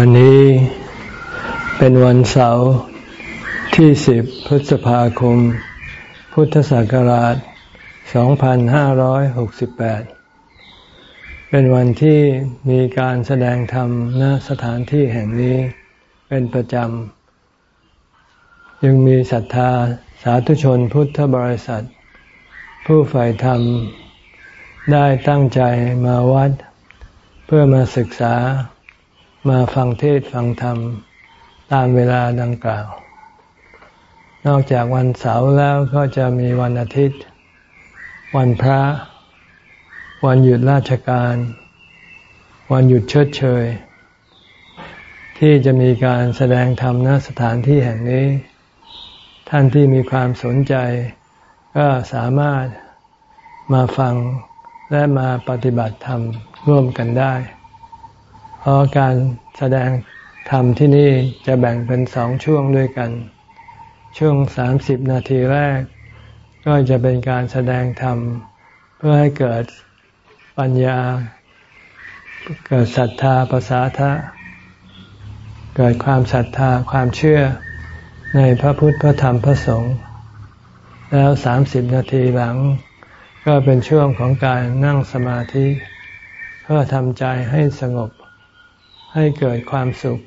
วันนี้เป็นวันเสาร์ที่สิบพฤษภาคม พุทธศักราช 2568 เป็นวันที่มีการแสดงธรรมณสถานที่แห่งนี้เป็นประจำยังมีศรัทธาสาธุชนพุทธบริษัท ผู้ฝ่ายธรรมได้ตั้งใจมาวัด เพื่อมาศึกษา มาฟังเทศฟังธรรมตามเวลาดังกล่าว นอกจากวันเสาร์แล้วก็จะมีวันอาทิตย์ วันพระ วันหยุดราชการ วันหยุดเชิดเชย ที่จะมีการแสดงธรรมณสถานที่แห่งนี้ ท่านที่มีความสนใจ ก็สามารถมาฟังและมาปฏิบัติธรรมร่วมกันได้ เพราะการแสดงธรรมที่นี่จะแบ่งเป็นสองช่วงด้วยกัน ช่วงสามสิบนาทีแรก ก็จะเป็นการแสดงธรรม เพื่อให้เกิดปัญญา เกิดศรัทธาภาษาทะ เกิดความศรัทธาความเชื่อในพระพุทธพระธรรมพระสงฆ์แล้วสามสิบนาทีหลัง ก็เป็นช่วงของการนั่งสมาธิ เพื่อทำใจให้สงบ ให้เกิดความสุข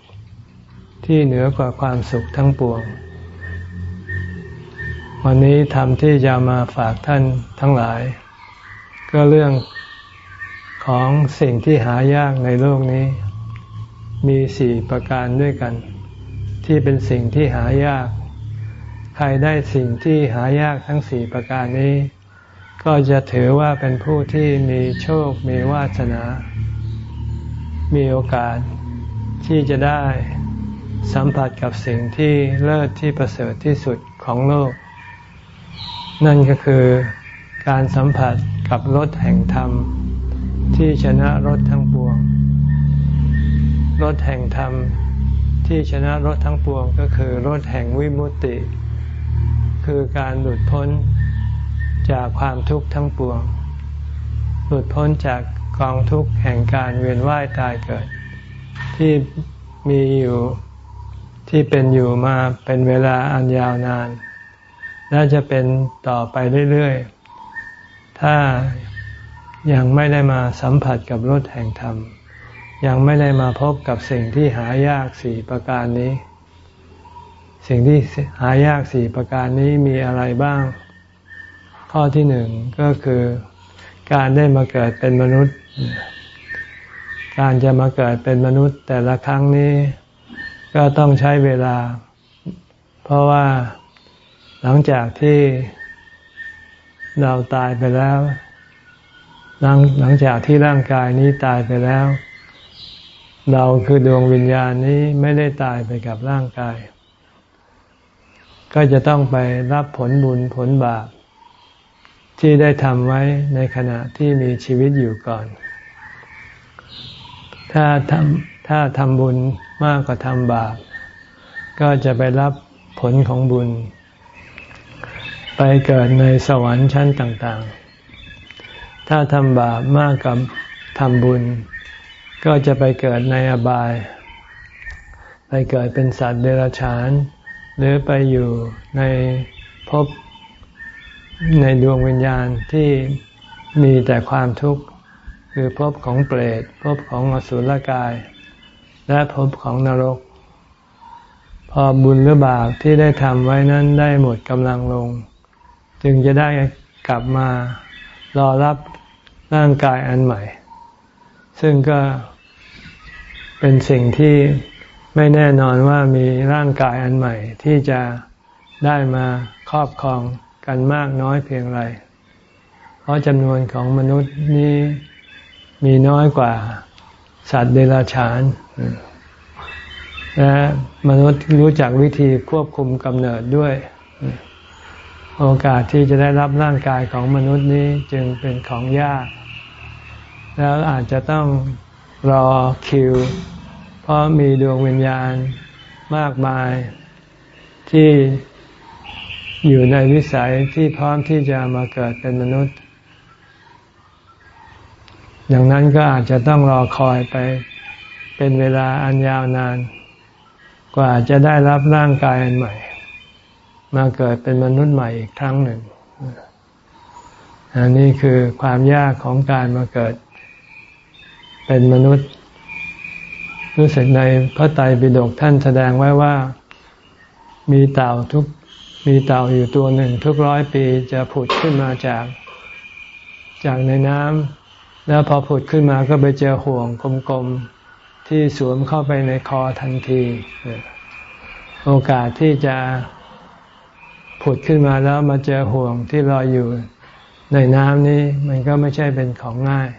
ที่เหนือกว่าความสุขทั้งปวง วันนี้ทำที่จะมาฝากท่านทั้งหลาย ก็เรื่องของสิ่งที่หายากในโลกนี้ มีสี่ประการด้วยกัน ที่เป็นสิ่งที่หายาก ใครได้สิ่งที่หายากทั้งสี่ประการนี้ ก็จะถือว่าเป็นผู้ที่มีโชคมีวาสนา มีโอกาส ที่จะได้สัมผัสกับสิ่งที่เลิศที่ประเสริฐที่สุดของโลก นั่นก็คือการสัมผัสกับรถแห่งธรรม ที่ชนะรถทั้งปวงรถแห่งธรรม ที่ชนะรถทั้งปวงก็คือรถแห่งวิมุตติ คือการหลุดพ้นจากความทุกข์ทั้งปวง หลุดพ้นจากกองทุกข์แห่งการเวียนว่ายตายเกิด ที่มีอยู่ที่เป็นอยู่มาเป็นเวลาอันยาวนาน และจะเป็นต่อไปเรื่อยๆ ถ้ายังไม่ได้มาสัมผัสกับรถแห่งธรรม ยังไม่ได้มาพบกับสิ่งที่หายากสี่ประการนี้ สิ่งที่หายากสี่ประการนี้มีอะไรบ้าง ข้อที่หนึ่งก็คือการได้มาเกิดเป็นมนุษย์ การจะมาเกิดเป็นมนุษย์แต่ละครั้งนี้ ก็ต้องใช้เวลา เพราะว่าหลังจากที่เราตายไปแล้ว หลังหลังจากที่ร่างกายนี้ตายไปแล้ว เราคือดวงวิญญาณนี้ไม่ได้ตายไปกับร่างกาย ก็จะต้องไปรับผลบุญผลบาปที่ได้ทำไว้ในขณะที่มีชีวิตอยู่ก่อน ถ้าทำถ้าทำบุญมากกว่าทำบาป ก็จะไปรับผลของบุญ ไปเกิดในสวรรค์ชั้นต่างๆ ถ้าทำบาปมากกับทำบุญ ก็จะไปเกิดในอบาย ไปเกิดเป็นสัตว์เดรัจฉาน หรือไปอยู่ในภพในดวงวิญญาณที่มีแต่ความทุกข์ คือภพของเปรตภพของอสุรกาย และภพของนรก พอบุญหรือบาปที่ได้ทำไว้นั้นได้หมดกำลังลง จึงจะได้กลับมารอรับร่างกายอันใหม่ ซึ่งก็เป็นสิ่งที่ไม่แน่นอนว่ามีร่างกายอันใหม่ ที่จะได้มาครอบครองกันมากน้อยเพียงไร เพราะจำนวนของมนุษย์นี้ มีน้อยกว่าสัตว์เดรัจฉานและมนุษย์รู้จักวิธีควบคุมกำเนิดด้วย โอกาสที่จะได้รับร่างกายของมนุษย์นี้จึงเป็นของยาก แล้วอาจจะต้องรอคิว เพราะมีดวงวิญญาณมากมาย ที่อยู่ในวิสัยที่พร้อมที่จะมาเกิดเป็นมนุษย์ ดังนั้นก็อาจจะต้องรอคอยไปเป็นเวลาอันยาวนาน กว่าจะได้รับร่างกายอันใหม่ มาเกิดเป็นมนุษย์ใหม่อีกครั้งหนึ่งอันนี้คือความยากของการมาเกิด เป็นมนุษย์ รู้สึกในพระไตรปิฎกท่านแสดงไว้ว่ามีเต่าทุกมีเต่าอยู่ตัวหนึ่ง ทุกร้อยปีจะผุดขึ้นมาจาก จากในน้ำ แล้วพอผุดขึ้นมาก็ไปเจอห่วงกลมๆที่สวมเข้าไปในคอทันที โอกาสที่จะผุดขึ้นมาแล้วมาเจอห่วงที่ลอยอยู่ในน้ำนี้ มันก็ไม่ใช่เป็นของง่าย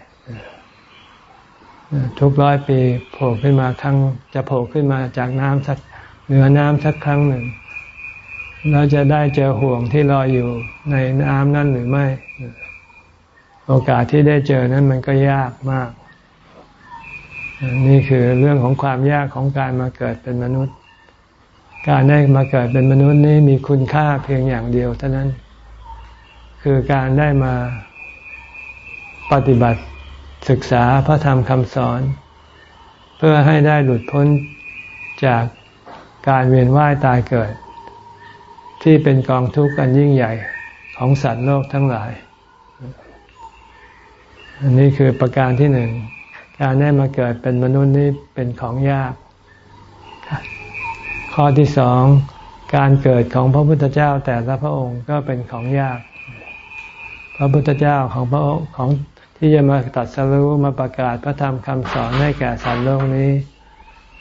ทุกร้อยปีโผล่ขึ้นมาครั้ง จะโผล่ขึ้นมาจากน้ำสักเหนือน้ำสักครั้งหนึ่งเราจะได้เจอห่วงที่ลอยอยู่ในน้ำนั่นหรือไม่ โอกาสที่ได้เจอนั้นมันก็ยากมาก นี่คือเรื่องของความยากของการมาเกิดเป็นมนุษย์ การได้มาเกิดเป็นมนุษย์นี้มีคุณค่าเพียงอย่างเดียวเท่านั้น คือการได้มาปฏิบัติศึกษาพระธรรมคำสอน เพื่อให้ได้หลุดพ้นจากการเวียนว่ายตายเกิด ที่เป็นกองทุกข์อันยิ่งใหญ่ของสัตว์โลกทั้งหลาย อันนี้คือประการที่หนึ่ง การได้มาเกิดเป็นมนุษย์นี้เป็นของยาก ข้อที่สอง การเกิดของพระพุทธเจ้าแต่ละพระองค์ก็เป็นของยาก พระพุทธเจ้าของพระองค์ของที่จะมาตัดสรู้มาประกาศพระธรรมคำสอนให้แก่สัตว์โลกนี้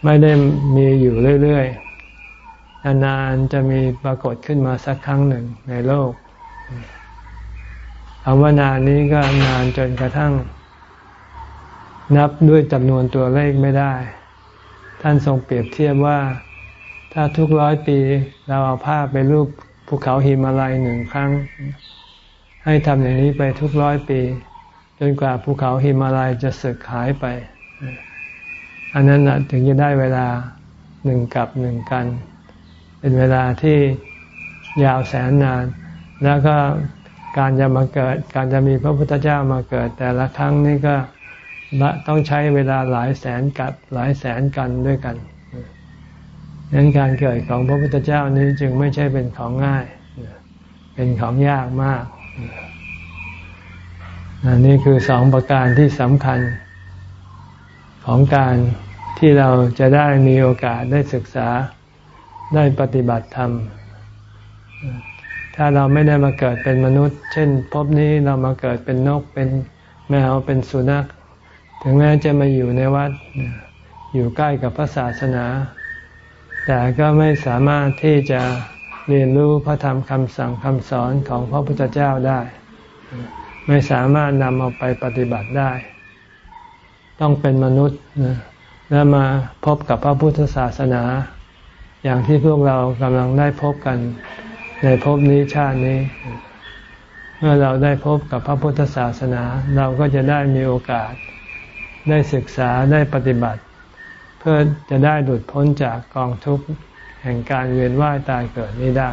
ไม่ได้มีอยู่เรื่อยๆนานๆจะมีปรากฏขึ้นมาสักครั้งหนึ่งในโลก คำว่านานนี้ก็นานจนกระทั่ง นับด้วยจำนวนตัวเลขไม่ได้ ท่านทรงเปรียบเทียบว่า ถ้าทุกร้อยปีเราเอาภาพไปรูปภูเขาหิมาลัยหนึ่งครั้ง ให้ทำอย่างนี้ไปทุกร้อยปี จนกว่าภูเขาหิมาลัยจะสึกหายไป อันนั้นถึงจะได้เวลาหนึ่งกับหนึ่งกัน เป็นเวลาที่ยาวแสนนาน แล้วก็ การจะมาเกิด การจะมีพระพุทธเจ้ามาเกิด แต่ละครั้งนี่ก็ต้องใช้เวลาหลายแสนกับหลายแสนกันด้วยกันนั้นการเกิดของพระพุทธเจ้านี้จึงไม่ใช่เป็นของง่าย เป็นของยากมากนี่คือสองประการที่สำคัญ ของการที่เราจะได้มีโอกาสได้ศึกษาได้ปฏิบัติธรรม ถ้าเราไม่ได้มาเกิดเป็นมนุษย์ เช่นพบนี้เรามาเกิดเป็นนกเป็นแมวเป็นสุนัข ถึงแม้จะมาอยู่ในวัด อยู่ใกล้กับพระศาสนา แต่ก็ไม่สามารถที่จะเรียนรู้พระธรรมคำสั่งคำสอนของพระพุทธเจ้าได้ ไม่สามารถนำเอาไปปฏิบัติได้ ต้องเป็นมนุษย์แล้วมาพบกับพระพุทธศาสนา อย่างที่พวกเรากำลังได้พบกัน ในภพนี้ชาตินี้ เมื่อเราได้พบกับพระพุทธศาสนา เราก็จะได้มีโอกาส ได้ศึกษาได้ปฏิบัติ เพื่อจะได้หลุดพ้นจากกองทุกข์แห่งการเวียนว่ายตายเกิดนี้ได้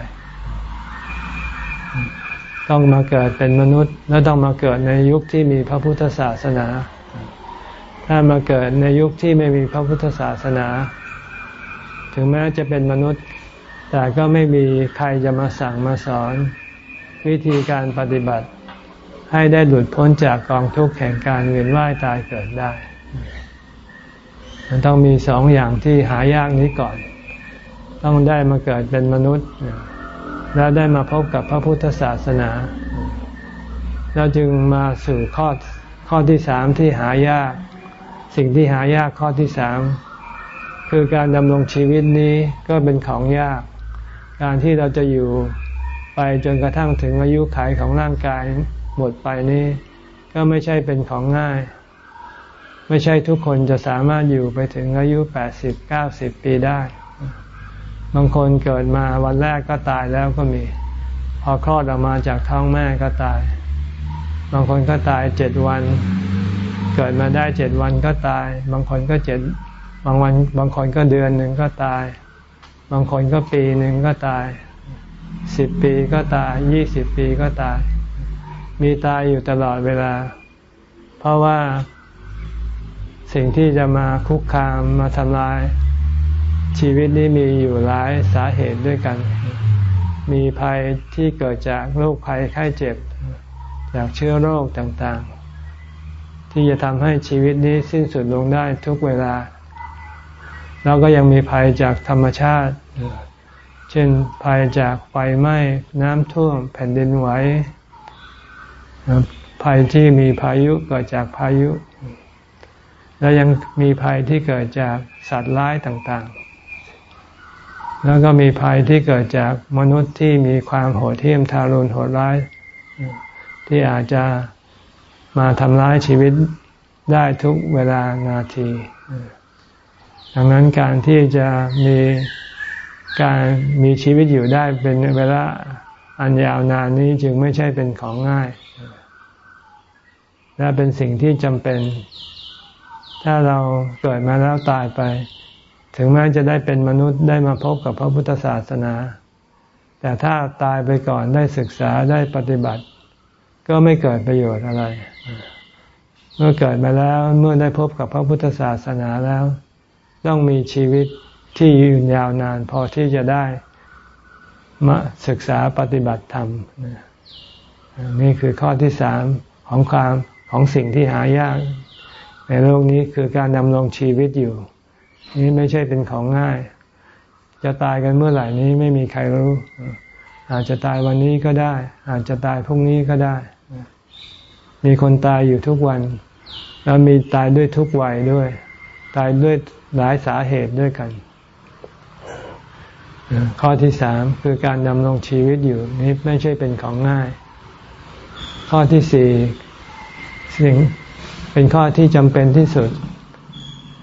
ต้องมาเกิดเป็นมนุษย์ แล้วต้องมาเกิดในยุคที่มีพระพุทธศาสนา ถ้ามาเกิดในยุคที่ไม่มีพระพุทธศาสนา ถึงแม้จะเป็นมนุษย์ แต่ก็ไม่มีใครจะมาสั่งมาสอน วิธีการปฏิบัติ ให้ได้หลุดพ้นจากกองทุกข์แห่งการเวียนว่ายตายเกิดได้ มันต้องมีสองอย่างที่หายากนี้ก่อน ต้องได้มาเกิดเป็นมนุษย์ แล้วได้มาพบกับพระพุทธศาสนา แล้วจึงมาสู่ข้อข้อที่สามที่หายาก สิ่งที่หายากข้อที่สามคือการดำรงชีวิตนี้ก็เป็นของยาก การที่เราจะอยู่ไปจนกระทั่งถึงอายุขัยของร่างกายหมดไปนี้ ก็ไม่ใช่เป็นของง่าย ไม่ใช่ทุกคนจะสามารถอยู่ไปถึงอายุแปดสิบเก้าสิบปีได้ บางคนเกิดมาวันแรกก็ตายแล้วก็มี พอคลอดออกมาจากท้องแม่ก็ตาย บางคนก็ตายเจ็ดวัน เกิดมาได้เจ็ดวันก็ตาย บางคนก็เจ็ดบางวันบางคนก็เดือนหนึ่งก็ตาย บางคนก็ปีหนึ่งก็ตายสิบปีก็ตายยี่สิบปีก็ตาย มีตายอยู่ตลอดเวลา เพราะว่าสิ่งที่จะมาคุกคามมาทำลาย ชีวิตนี้มีอยู่หลายสาเหตุด้วยกัน มีภัยที่เกิดจากโรคภัยไข้เจ็บ จากเชื้อโรคต่างๆ ที่จะทำให้ชีวิตนี้สิ้นสุดลงได้ทุกเวลา แล้วก็ยังมีภัยจากธรรมชาติ เช่นภัยจากไฟไหม้น้ำท่วมแผ่นดินไหวภัยที่มีพายุเกิดจากพายุ แล้วยังมีภัยที่เกิดจากสัตว์ร้ายต่างๆ แล้วก็มีภัยที่เกิดจากมนุษย์ที่มีความโหดเหี้ยมทารุณโหดร้าย ที่อาจจะมาทำร้ายชีวิตได้ทุกเวลานาที ดังนั้นการที่จะมีการมีชีวิตอยู่ได้เป็นเวลาอันยาวนานนี้จึงไม่ใช่เป็นของง่าย และเป็นสิ่งที่จำเป็น ถ้าเราเกิดมาแล้วตายไป ถึงแม้จะได้เป็นมนุษย์ได้มาพบกับพระพุทธศาสนา แต่ถ้าตายไปก่อนได้ศึกษาได้ปฏิบัติ ก็ไม่เกิดประโยชน์อะไร เมื่อเกิดมาแล้วเมื่อได้พบกับพระพุทธศาสนาแล้ว ต้องมีชีวิตที่ยืนยาวนานพอที่จะได้มาศึกษาปฏิบัติธรรมนี่คือข้อที่สามของความของสิ่งที่หายาก ในโลกนี้คือการดำรงชีวิตอยู่ นี่ไม่ใช่เป็นของง่าย จะตายกันเมื่อไหร่นี้ไม่มีใครรู้ อาจจะตายวันนี้ก็ได้ อาจจะตายพรุ่งนี้ก็ได้ มีคนตายอยู่ทุกวัน แล้วมีตายด้วยทุกวัยด้วย ตายด้วย หลายสาเหตุด้วยกัน ข้อที่สามคือการดำรงชีวิตอยู่นี้ไม่ใช่เป็นของง่าย ข้อที่สี่สิ่งเป็นข้อที่จำเป็นที่สุด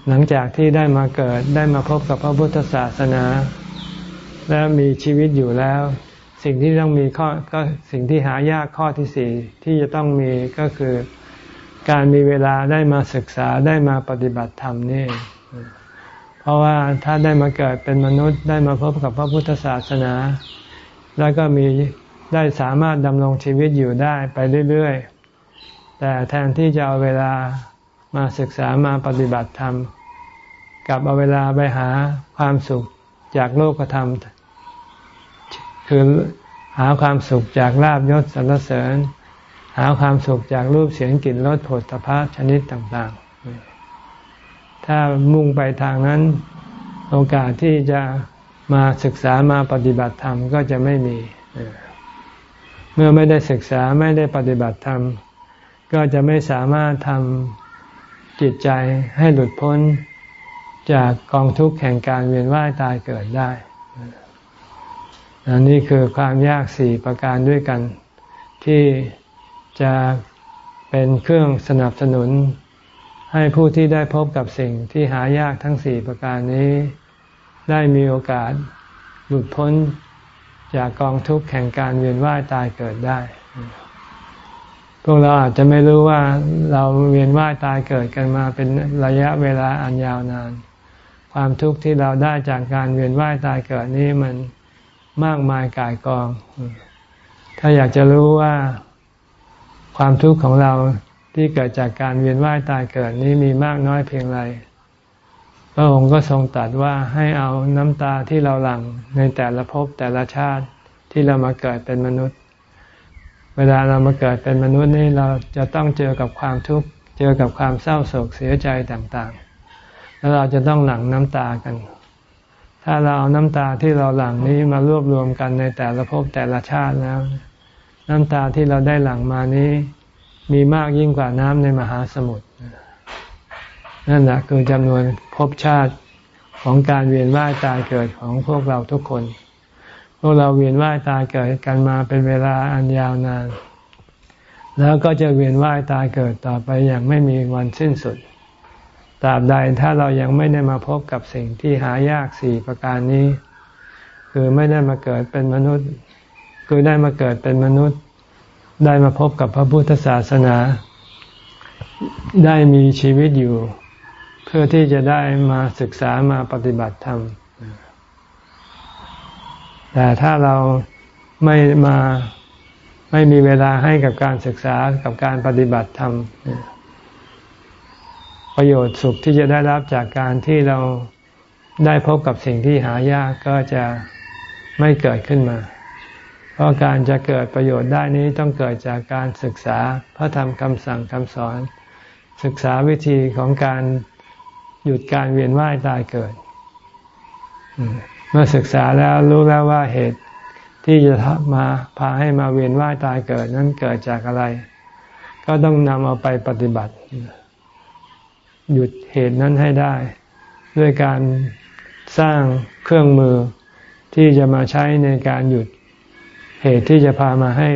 หลังจากที่ได้มาเกิดได้มาพบกับพระพุทธศาสนา และมีชีวิตอยู่แล้ว สิ่งที่ต้องมีข้อก็สิ่งที่หายากข้อที่สี่ที่จะต้องมีก็คือการมีเวลาได้มาศึกษาได้มาปฏิบัติธรรมนี่ เพราะว่าถ้าได้มาเกิดเป็นมนุษย์ได้มาพบกับพระพุทธศาสนา แล้วก็มีได้สามารถดำรงชีวิตอยู่ได้ไปเรื่อยๆ แต่แทนที่จะเอาเวลามาศึกษามาปฏิบัติธรรมกับเอาเวลาไปหาความสุขจากโลกธรรม คือหาความสุขจากลาบยศสรรเสริญ หาความสุขจากรูปเสียงกลิ่นรสผลตภะชนิดต่างๆ ถ้ามุ่งไปทางนั้น โอกาสที่จะมาศึกษามาปฏิบัติธรรมก็จะไม่มี เมื่อไม่ได้ศึกษาไม่ได้ปฏิบัติธรรม ก็จะไม่สามารถทำจิตใจให้หลุดพ้นจากกองทุกข์แห่งการเวียนว่ายตายเกิดได้อันนี้คือความยากสี่ประการด้วยกัน ที่จะเป็นเครื่องสนับสนุน ให้ผู้ที่ได้พบกับสิ่งที่หายากทั้งสี่ประการนี้ ได้มีโอกาสหลุดพ้นจากกองทุกข์แห่งการเวียนว่ายตายเกิดได้ พวกเราอาจจะไม่รู้ว่าเราเวียนว่ายตายเกิดกันมาเป็นระยะเวลาอันยาวนาน ความทุกข์ที่เราได้จากการเวียนว่ายตายเกิดนี้มันมากมายกายกอง ถ้าอยากจะรู้ว่าความทุกข์ของเรา ที่เกิดจากการเวียนว่ายตายเกิดนี้มีมากน้อยเพียงไร พระองค์ก็ทรงตรัสว่าให้เอาน้ำตาที่เราหลั่งในแต่ละภพแต่ละชาติที่เรามาเกิดเป็นมนุษย์ เวลาเรามาเกิดเป็นมนุษย์นี่เราจะต้องเจอกับความทุกข์ เจอกับความเศร้าโศกเสียใจต่างๆ แล้วเราจะต้องหลั่งน้ำตากัน ถ้าเราเอาน้ำตาที่เราหลั่งนี้มารวบรวมกันในแต่ละภพแต่ละชาติแล้ว น้ำตาที่เราได้หลั่งมานี้ มีมากยิ่งกว่าน้ำในมหาสมุทรนั่นแหละคือจำนวนภพชาติของการเวียนว่ายตายเกิดของพวกเราทุกคน พวกเราเวียนว่ายตายเกิดกันมาเป็นเวลาอันยาวนาน แล้วก็จะเวียนว่ายตายเกิดต่อไปอย่างไม่มีวันสิ้นสุด ตราบใดถ้าเรายังไม่ได้มาพบกับสิ่งที่หายากสี่ประการนี้ คือไม่ได้มาเกิดเป็นมนุษย์ คือได้มาเกิดเป็นมนุษย์ ได้มาพบกับพระพุทธศาสนา ได้มีชีวิตอยู่ เพื่อที่จะได้มาศึกษามาปฏิบัติธรรม แต่ถ้าเราไม่มาไม่มีเวลาให้กับการศึกษากับการปฏิบัติธรรม ประโยชน์สุขที่จะได้รับจากการที่เราได้พบกับสิ่งที่หายากก็จะไม่เกิดขึ้นมา เพราะการจะเกิดประโยชน์ได้นี้ต้องเกิดจากการศึกษาพระธรรมคำสั่งคำสอน ศึกษาวิธีของการหยุดการเวียนว่ายตายเกิด เมื่อศึกษาแล้วรู้แล้วว่าเหตุที่จะมาพาให้มาเวียนว่ายตายเกิดนั้นเกิดจากอะไร ก็ต้องนำเอาไปปฏิบัติ หยุดเหตุนั้นให้ได้ ด้วยการสร้างเครื่องมือที่จะมาใช้ในการหยุด เหตุที่จะพามาให้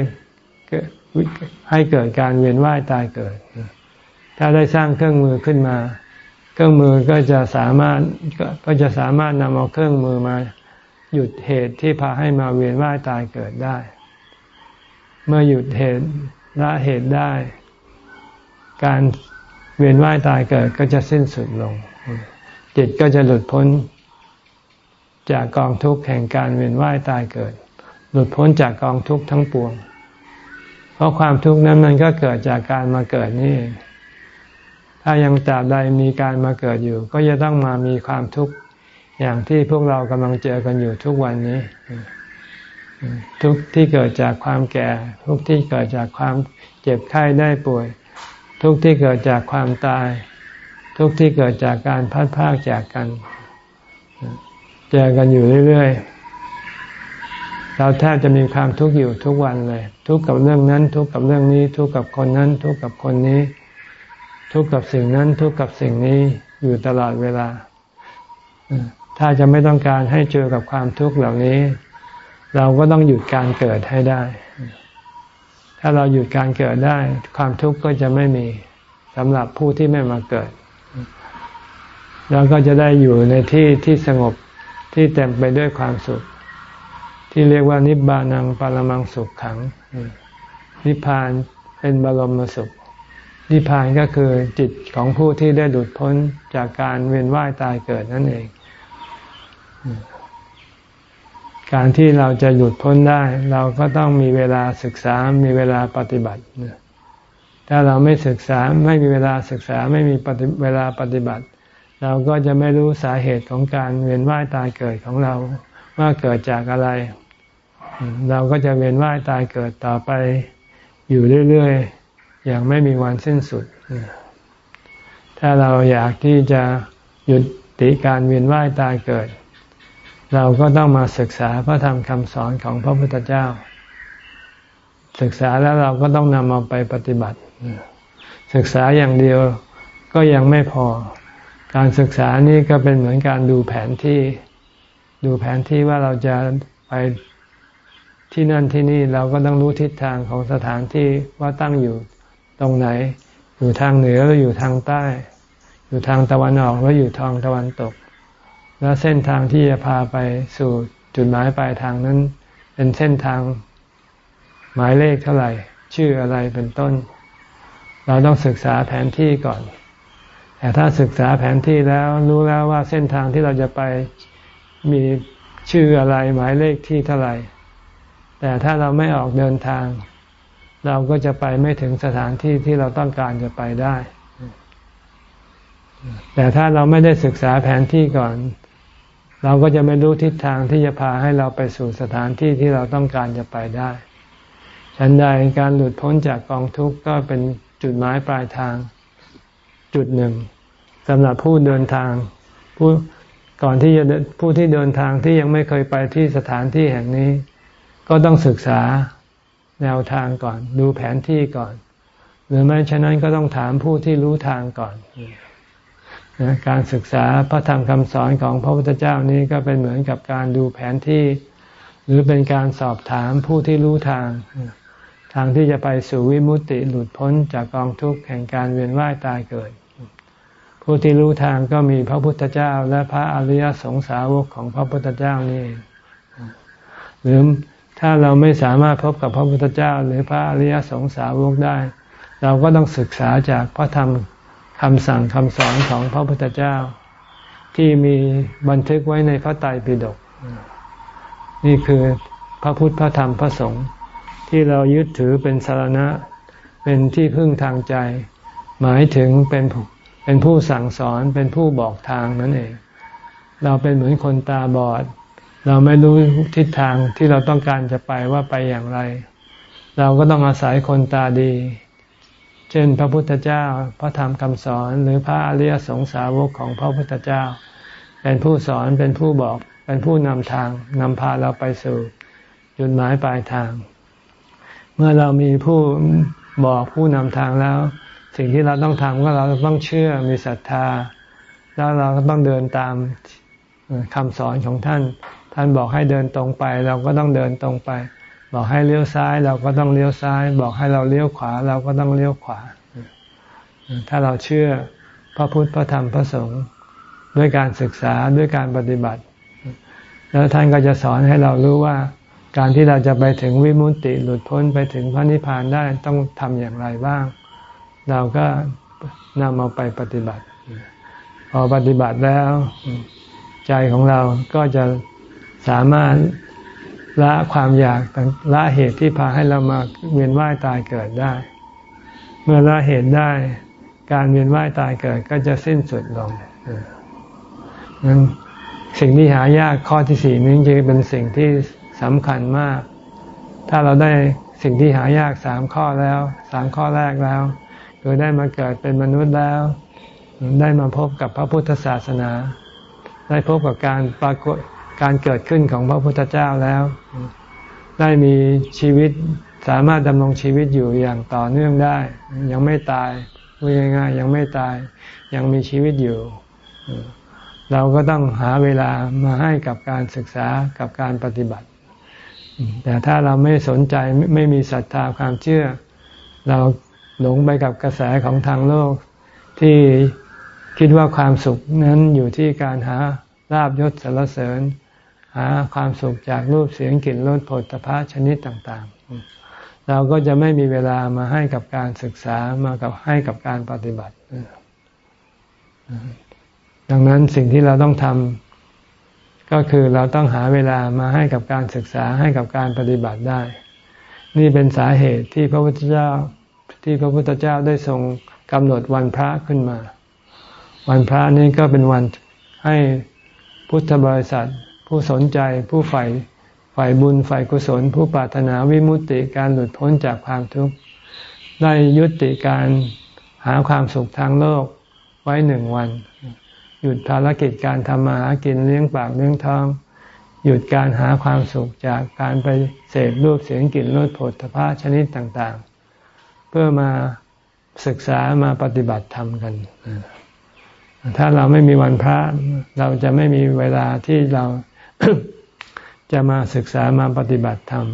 ให้เกิดการเวียนว่ายตายเกิด ถ้าได้สร้างเครื่องมือขึ้นมา เครื่องมือก็จะสามารถก็จะสามารถนำเอาเครื่องมือมาหยุดเหตุที่พาให้มาเวียนว่ายตายเกิดได้ เมื่อหยุดเหตุละเหตุได้ การเวียนว่ายตายเกิดก็จะสิ้นสุดลง จิตก็จะหลุดพ้นจากกองทุกข์แห่งการเวียนว่ายตายเกิด หลุดพ้นจากกองทุกข์ทั้งปวง เพราะความทุกข์นั้นมันก็เกิดจากการมาเกิดนี่ ถ้ายังตราบใดมีการมาเกิดอยู่ ก็จะต้องมามีความทุกข์อย่างที่พวกเรากำลังเจอกันอยู่ทุกวันนี้ ทุกที่เกิดจากความแก่ ทุกที่เกิดจากความเจ็บไข้ได้ป่วย ทุกที่เกิดจากความตาย ทุกที่เกิดจากการพัดพากจากกัน เจอกันอยู่เรื่อย ๆ เราแทบจะมีความทุกข์อยู่ทุกวันเลย ทุกข์กับเรื่องนั้น ทุกข์กับเรื่องนี้ ทุกข์กับคนนั้น ทุกข์กับคนนี้ ทุกข์กับสิ่งนั้น ทุกข์กับสิ่งนี้อยู่ตลอดเวลา ถ้าจะไม่ต้องการให้เจอกับความทุกข์เหล่านี้ เราก็ต้องหยุดการเกิดให้ได้ ถ้าเราหยุดการเกิดได้ ความทุกข์ก็จะไม่มีสำหรับผู้ที่ไม่มาเกิดเราก็จะได้อยู่ในที่ที่สงบที่เต็มไปด้วยความสุข ที่เรียกว่านิบานังปรมังสุขขัง นิพพานเป็นบรมสุข นิพพานก็คือจิตของผู้ที่ได้หลุดพ้นจากการเวียนว่ายตายเกิดนั่นเอง การที่เราจะหลุดพ้นได้ เราก็ต้องมีเวลาศึกษา มีเวลาปฏิบัติ ถ้าเราไม่ศึกษาไม่มีเวลาศึกษาไม่มีเวลาปฏิบัติ เราก็จะไม่รู้สาเหตุของการเวียนว่ายตายเกิดของเรา ว่าเกิดจากอะไร เราก็จะเวียนว่ายตายเกิดต่อไปอยู่เรื่อยๆ อย่างไม่มีวันสิ้นสุด ถ้าเราอยากที่จะหยุดติการเวียนว่ายตายเกิด เราก็ต้องมาศึกษาพระธรรมคำสอนของพระพุทธเจ้า ศึกษาแล้วเราก็ต้องนำมาไปปฏิบัติ ศึกษาอย่างเดียวก็ยังไม่พอ การศึกษานี่ก็เป็นเหมือนการดูแผนที่ ดูแผนที่ว่าเราจะไปที่นั่นที่นี่เราก็ต้องรู้ทิศทางของสถานที่ว่าตั้งอยู่ตรงไหน อยู่ทางเหนือหรืออยู่ทางใต้ อยู่ทางตะวันออกหรืออยู่ทางตะวันตก แล้วเส้นทางที่จะพาไปสู่จุดหมายปลายทางนั้น เป็นเส้นทางหมายเลขเท่าไหร่ ชื่ออะไรเป็นต้น เราต้องศึกษาแผนที่ก่อน แต่ถ้าศึกษาแผนที่แล้วรู้แล้วว่าเส้นทางที่เราจะไป มีชื่ออะไรหมายเลขที่เท่าไหร่ แต่ถ้าเราไม่ออกเดินทาง เราก็จะไปไม่ถึงสถานที่ที่เราต้องการจะไปได้ แต่ถ้าเราไม่ได้ศึกษาแผนที่ก่อน เราก็จะไม่รู้ทิศทางที่จะพาให้เราไปสู่สถานที่ที่เราต้องการจะไปได้ฉันใดการหลุดพ้นจากกองทุกข์ก็เป็นจุดหมายปลายทางจุดหนึ่งสำหรับผู้เดินทางผู้ ก่อนที่จะผู้ที่เดินทางที่ยังไม่เคยไปที่สถานที่แห่งนี้ ก็ต้องศึกษาแนวทางก่อน ดูแผนที่ก่อน หรือไม่ฉะนั้นก็ต้องถามผู้ที่รู้ทางก่อน การศึกษาพระธรรมคำสอนของพระพุทธเจ้านี้ก็เป็นเหมือนกับการดูแผนที่ หรือเป็นการสอบถามผู้ที่รู้ทาง ทางที่จะไปสู่วิมุตติหลุดพ้นจากกองทุกข์แห่งการเวียนว่ายตายเกิด ผู้ที่รู้ทางก็มีพระพุทธเจ้า และพระอริยสงสาวกของพระพุทธเจ้านี่หรือถ้าเราไม่สามารถพบกับพระพุทธเจ้า หรือพระอริยสงสาวกได้ เราก็ต้องศึกษาจากพระธรรมคำสั่งคำสอนของพระพุทธเจ้า ที่มีบันทึกไว้ในพระไตรปิฎกนี่คือพระพุทธพระธรรมพระสงฆ์ที่เรายึดถือเป็นสารณะ เป็นที่พึ่งทางใจ หมายถึงเป็น เป็นผู้สั่งสอนเป็นผู้บอกทางนั่นเอง เราเป็นเหมือนคนตาบอด เราไม่รู้ทิศทางที่เราต้องการจะไปว่าไปอย่างไร เราก็ต้องอาศัยคนตาดี เช่น พระพุทธเจ้า พระธรรมคำสอนหรือพระอริยสงสาวกของพระพุทธเจ้า เป็นผู้สอนเป็นผู้บอก เป็นผู้นำทางนำพาเราไปสู่จุดหมายปลายทาง เมื่อเรามีผู้บอกผู้นำทางแล้ว สิ่งที่เราต้องทำก็เราต้องเชื่อมีศรัทธา แล้วเราก็ต้องเดินตามคำสอนของท่าน ท่านบอกให้เดินตรงไป เราก็ต้องเดินตรงไป บอกให้เลี้ยวซ้าย เราก็ต้องเลี้ยวซ้าย บอกให้เราเลี้ยวขวา เราก็ต้องเลี้ยวขวา ถ้าเราเชื่อพระพุทธพระธรรมพระสงฆ์ด้วยการศึกษาด้วยการปฏิบัติ แล้วท่านก็จะสอนให้เรารู้ว่าการที่เราจะไปถึงวิมุตติหลุดพ้นไปถึงพระนิพพานได้ต้องทำอย่างไรบ้าง เราก็นำเอาไปปฏิบัติ พอปฏิบัติแล้ว ใจของเราก็จะสามารถละความอยากละเหตุที่พาให้เรามาเวียนว่ายตายเกิดได้ เมื่อละเหตุได้การเวียนว่ายตายเกิดก็จะสิ้นสุดลงนั้นสิ่งที่หายากข้อที่สี่นี้จึงเป็นสิ่งที่สำคัญมาก ถ้าเราได้สิ่งที่หายากสามข้อแล้ว สามข้อแรกแล้ว คือได้มาเกิดเป็นมนุษย์แล้ว ได้มาพบกับพระพุทธศาสนา ได้พบกับการปรากฏการเกิดขึ้นของพระพุทธเจ้าแล้ว ได้มีชีวิตสามารถดำรงชีวิตอยู่อย่างต่อเนื่องได้ ยังไม่ตายพูดง่ายๆยังไม่ตายยังมีชีวิตอยู่ เราก็ต้องหาเวลามาให้กับการศึกษากับการปฏิบัติ แต่ถ้าเราไม่สนใจไม่มีศรัทธาความเชื่อ เรา หลงไปกับกระแสของทางโลก ที่คิดว่าความสุขนั้นอยู่ที่การหาลาบยศสรรเสริญ หาความสุขจากรูปเสียงกลิ่นรสผลตภะชนิดต่าง ๆ เราก็จะไม่มีเวลามาให้กับการศึกษามากับให้กับการปฏิบัติ ดังนั้นสิ่งที่เราต้องทำก็คือเราต้องหาเวลามาให้กับการศึกษาให้กับการปฏิบัติได้ นี่เป็นสาเหตุที่พระพุทธเจ้า ที่พระพุทธเจ้าได้ทรงกำหนดวันพระขึ้นมา วันพระนี้ก็เป็นวันให้พุทธบริษัท ผู้สนใจผู้ใฝ่ฝ่ายบุญฝ่ายกุศล ผู้ปรารถนาวิมุตติการหลุดพ้นจากความทุกข์ได้ยุติการหาความสุขทางโลกไว้หนึ่งวัน หยุดภารกิจการทำมาหากินเลี้ยงปากเลี้ยงท้อง หยุดการหาความสุขจากการไปเสพรูปเสียงกลิ่นรสผลพระชนิดต่าง เพื่อมาศึกษามาปฏิบัติธรรมกัน ถ้าเราไม่มีวันพระ เราจะไม่มีเวลาที่เราจะมาศึกษามาปฏิบัติธรรม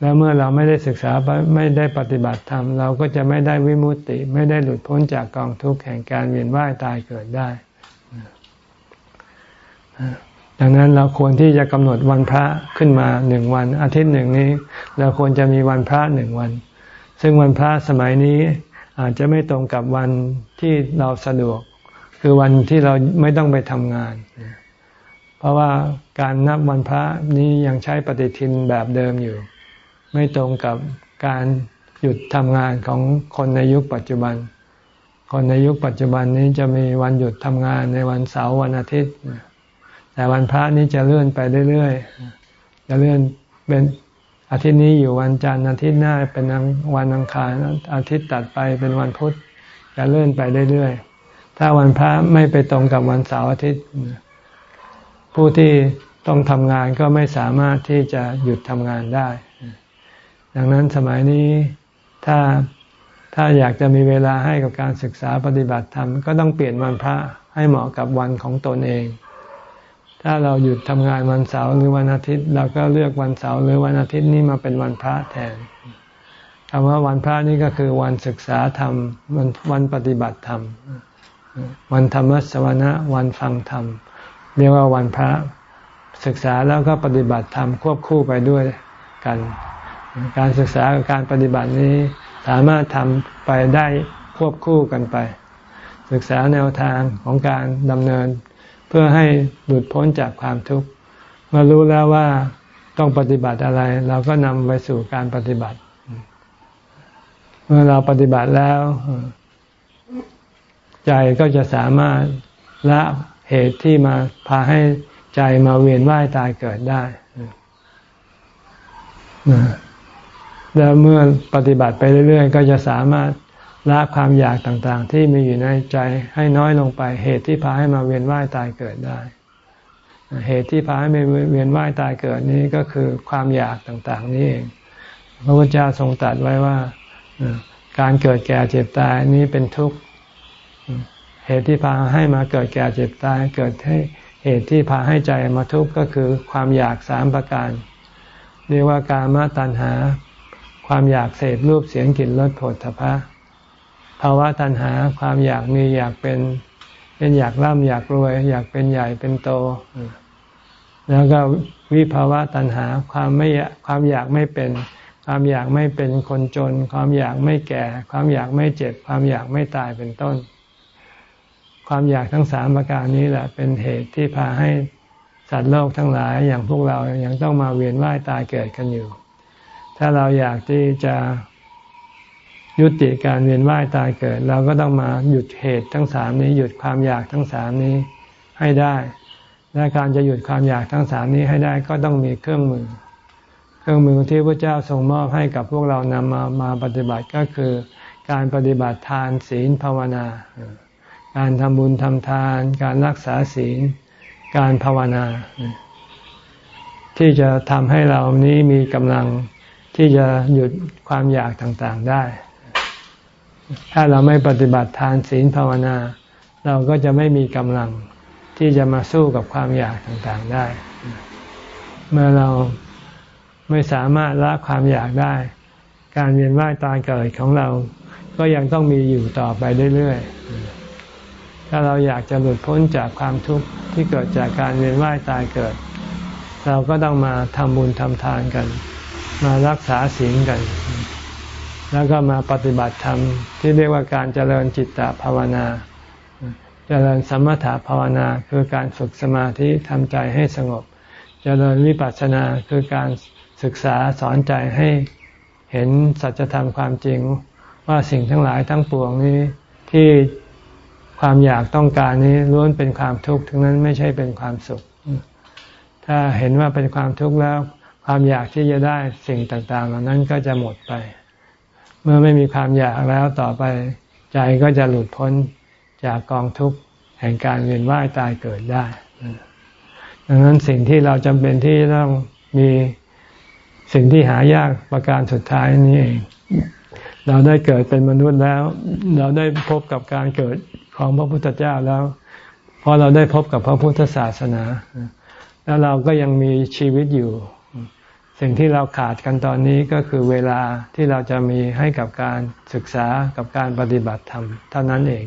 แล้วเมื่อเราไม่ได้ศึกษาไม่ได้ปฏิบัติธรรม เราก็จะไม่ได้วิมุตติ ไม่ได้หลุดพ้นจากกองทุกข์แห่งการเวียนว่ายตายเกิดได้ ดังนั้นเราควรที่จะกำหนดวันพระขึ้นมาหนึ่งวัน อาทิตย์หนึ่งนี้ เราควรจะมีวันพระหนึ่งวัน ซึ่งวันพระสมัยนี้อาจจะไม่ตรงกับวันที่เราสะดวก คือวันที่เราไม่ต้องไปทำงาน เพราะว่าการนับวันพระนี้ยังใช้ปฏิทินแบบเดิมอยู่ ไม่ตรงกับการหยุดทำงานของคนในยุคปัจจุบัน คนในยุคปัจจุบันนี้จะมีวันหยุดทำงานในวันเสาร์วันอาทิตย์ แต่วันพระนี้จะเลื่อนไปเรื่อยๆ จะเลื่อนเป็น อาทิตย์นี้อยู่วันจันทร์อาทิตย์หน้าเป็นวันอังคาร อาทิตย์ตัดไปเป็นวันพุธจะเลื่อนไปเรื่อยๆ ถ้าวันพระไม่ไปตรงกับวันเสาร์อาทิตย์ ผู้ที่ต้องทำงานก็ไม่สามารถที่จะหยุดทำงานได้ ดังนั้นสมัยนี้ถ้าถ้าอยากจะมีเวลาให้กับการศึกษาปฏิบัติธรรม ก็ต้องเปลี่ยนวันพระให้เหมาะกับวันของตนเอง ถ้าเราหยุดทำงานวันเสาร์หรือวันอาทิตย์ เราก็เลือกวันเสาร์หรือวันอาทิตย์นี้มาเป็นวันพระแทนคำว่าวันพระนี่ก็คือวันศึกษาธรรมวันวันปฏิบัติธรรม วันธรรมสวนะวันฟังธรรม เรียกว่าวันพระศึกษาแล้วก็ปฏิบัติธรรมควบคู่ไปด้วยกัน การศึกษากับการปฏิบัตินี้สามารถทำไปได้ควบคู่กันไป ศึกษาแนวทางของการดำเนิน พื่อให้หลุดพ้นจากความทุกข์เมื่อรู้แล้วว่าต้องปฏิบัติอะไร เราก็นำไปสู่การปฏิบัติ เมื่อเราปฏิบัติแล้ว ใจก็จะสามารถละเหตุที่มาพาให้ใจมาเวียนว่ายตายเกิดได้แล้วเมื่อปฏิบัติไปเรื่อยๆ ก็จะสามารถ ละความอยากต่างๆ ที่มีอยู่ในใจให้น้อยลงไป เหตุที่พาให้มาเวียนว่ายตายเกิดได้ เหตุที่พาให้มาเวียนว่ายตายเกิดนี้ก็คือความอยากต่างๆ นี่เอง พระพุทธเจ้าทรงตรัสไว้ว่าการเกิดแก่เจ็บตายนี้เป็นทุกข์ เหตุที่พาให้มาเกิดแก่เจ็บตาย เกิดให้เหตุที่พาให้ใจมาทุกข์ก็คือความอยากสามประการ เรียกว่าการมาตัณหา ความอยากเสพรูปเสียงกลิ่นรสผลถภะ ภาวะตัณหาความอยากมีอยากเป็นเป็นอยากร่ำอยากรวย อยากเป็นใหญ่เป็นโต แล้วก็วิภาวะตัณหาความไม่ความอยากไม่เป็น ความอยากไม่เป็นคนจน ความอยากไม่แก่ ความอยากไม่เจ็บ ความอยากไม่ตายเป็นต้น ความอยากทั้งสามประการนี้แหละเป็นเหตุที่พาให้สัตว์โลกทั้งหลายอย่างพวกเรายังต้องมาเวียนว่ายตายเกิดกันอยู่ ถ้าเราอยากที่จะ ยุติการเวียนว่ายตายเกิด เราก็ต้องมาหยุดเหตุทั้งสามนี้ หยุดความอยากทั้งสามนี้ให้ได้ และการจะหยุดความอยากทั้งสามนี้ให้ได้ก็ต้องมีเครื่องมือ เครื่องมือที่พระเจ้าทรงมอบให้กับพวกเรานำมามาปฏิบัติก็คือการปฏิบัติทานศีลภาวนา การทำบุญทำทาน การรักษาศีล การภาวนา ที่จะทำให้เรานี้มีกำลังที่จะหยุดความอยากต่างๆได้ ถ้าเราไม่ปฏิบัติทานศีลภาวนา เราก็จะไม่มีกำลังที่จะมาสู้กับความอยากต่างๆได้ เมื่อเราไม่สามารถละความอยากได้ การเวียนว่ายตายเกิดของเรา ก็ยังต้องมีอยู่ต่อไปเรื่อยๆ ถ้าเราอยากจะหลุดพ้นจากความทุกข์ที่เกิดจากการเวียนว่ายตายเกิด เราก็ต้องมาทำบุญทำทานกัน มารักษาศีลกัน แล้วก็มาปฏิบัติธรรมที่เรียกว่าการเจริญจิตตภาวนา เจริญสมถภาวนาคือการฝึกสมาธิทำใจให้สงบ เจริญวิปัสสนาคือการศึกษาสอนใจให้เห็นสัจธรรมความจริงว่าสิ่งทั้งหลายทั้งปวงนี้ที่ความอยากต้องการนี้ล้วนเป็นความทุกข์ทั้งนั้นไม่ใช่เป็นความสุข ถ้าเห็นว่าเป็นความทุกข์แล้ว ความอยากที่จะได้สิ่งต่างๆ เหล่านั้นก็จะหมดไป เมื่อไม่มีความอยากแล้วต่อไปใจก็จะหลุดพ้นจากกองทุกข์แห่งการเวียนว่ายตายเกิดได้ ดังนั้นสิ่งที่เราจำเป็นที่ต้องมีสิ่งที่หายากประการสุดท้ายนี้เอง เราได้เกิดเป็นมนุษย์แล้ว เราได้พบกับการเกิดของพระพุทธเจ้าแล้วพอเราได้พบกับพระพุทธศาสนา แล้วเราก็ยังมีชีวิตอยู่ สิ่งที่เราขาดกันตอนนี้ก็คือเวลาที่เราจะมีให้กับการศึกษากับการปฏิบัติธรรมเท่านั้นเอง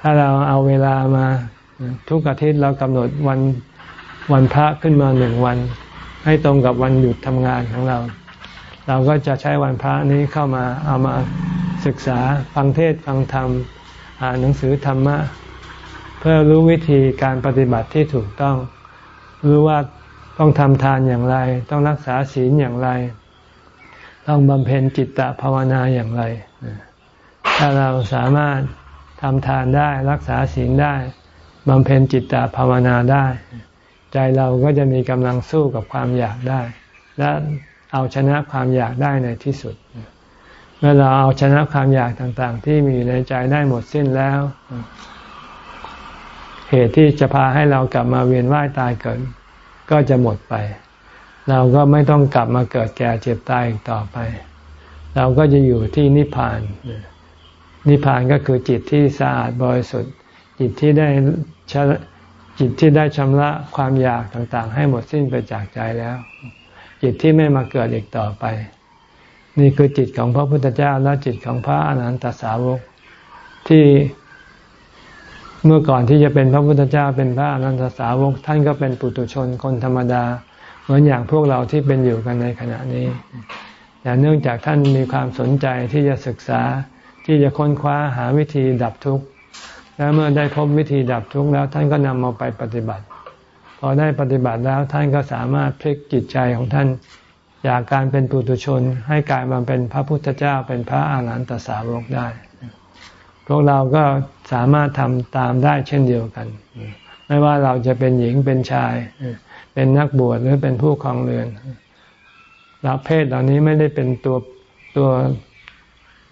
ถ้าเราเอาเวลามาทุกอาทิตย์เรากำหนดวันวันพระขึ้นมาหนึ่งวัน ให้ตรงกับวันหยุดทำงานของเรา เราก็จะใช้วันพระนี้เข้ามาเอามาศึกษาฟังเทศฟังธรรมอ่านหนังสือธรรมะ เพื่อรู้วิธีการปฏิบัติที่ถูกต้อง รู้ว่า ต้องทำทานอย่างไร ต้องรักษาศีลอย่างไร ต้องบำเพ็ญจิตตภาวนาอย่างไร ถ้าเราสามารถทำทานได้รักษาศีลได้บำเพ็ญจิตตภาวนาได้ ใจเราก็จะมีกำลังสู้กับความอยากได้ และเอาชนะความอยากได้ในที่สุด เมื่อเราเอาชนะความอยากต่างๆ ที่มีในใจได้หมดสิ้นแล้ว เหตุที่จะพาให้เรากลับมาเวียนว่ายตายเกิด ก็จะหมดไป เราก็ไม่ต้องกลับมาเกิดแก่เจ็บตายอีกต่อไป เราก็จะอยู่ที่นิพพาน นิพพานก็คือจิตที่สะอาดบริสุทธิ์ จิตที่ได้จิตที่ได้ชำระความอยากต่างๆ ให้หมดสิ้นไปจากใจแล้ว จิตที่ไม่มาเกิดอีกต่อไป นี่คือจิตของพระพุทธเจ้าและจิตของพระอรหันตสาวกที่ เมื่อก่อนที่จะเป็นพระพุทธเจ้าเป็นพระอรหันตสาวกท่านก็เป็นปุถุชนคนธรรมดา เหมือนอย่างพวกเราที่เป็นอยู่กันในขณะนี้แต่เนื่องจากท่านมีความสนใจที่จะศึกษาที่จะค้นคว้าหาวิธีดับทุกข์แล้วเมื่อได้พบวิธีดับทุกข์แล้วท่านก็นำมาไปปฏิบัติ พอได้ปฏิบัติแล้วท่านก็สามารถพลิกจิตใจของท่านจากการเป็นปุถุชนให้กลายมาเป็นพระพุทธเจ้าเป็นพระอาหารหันตสาวกได้ พวกเราก็สามารถทำตามได้เช่นเดียวกัน ไม่ว่าเราจะเป็นหญิงเป็นชาย เป็นนักบวชหรือเป็นผู้ครองเรือนรับเพศเหล่านี้ไม่ได้เป็นตัวตัว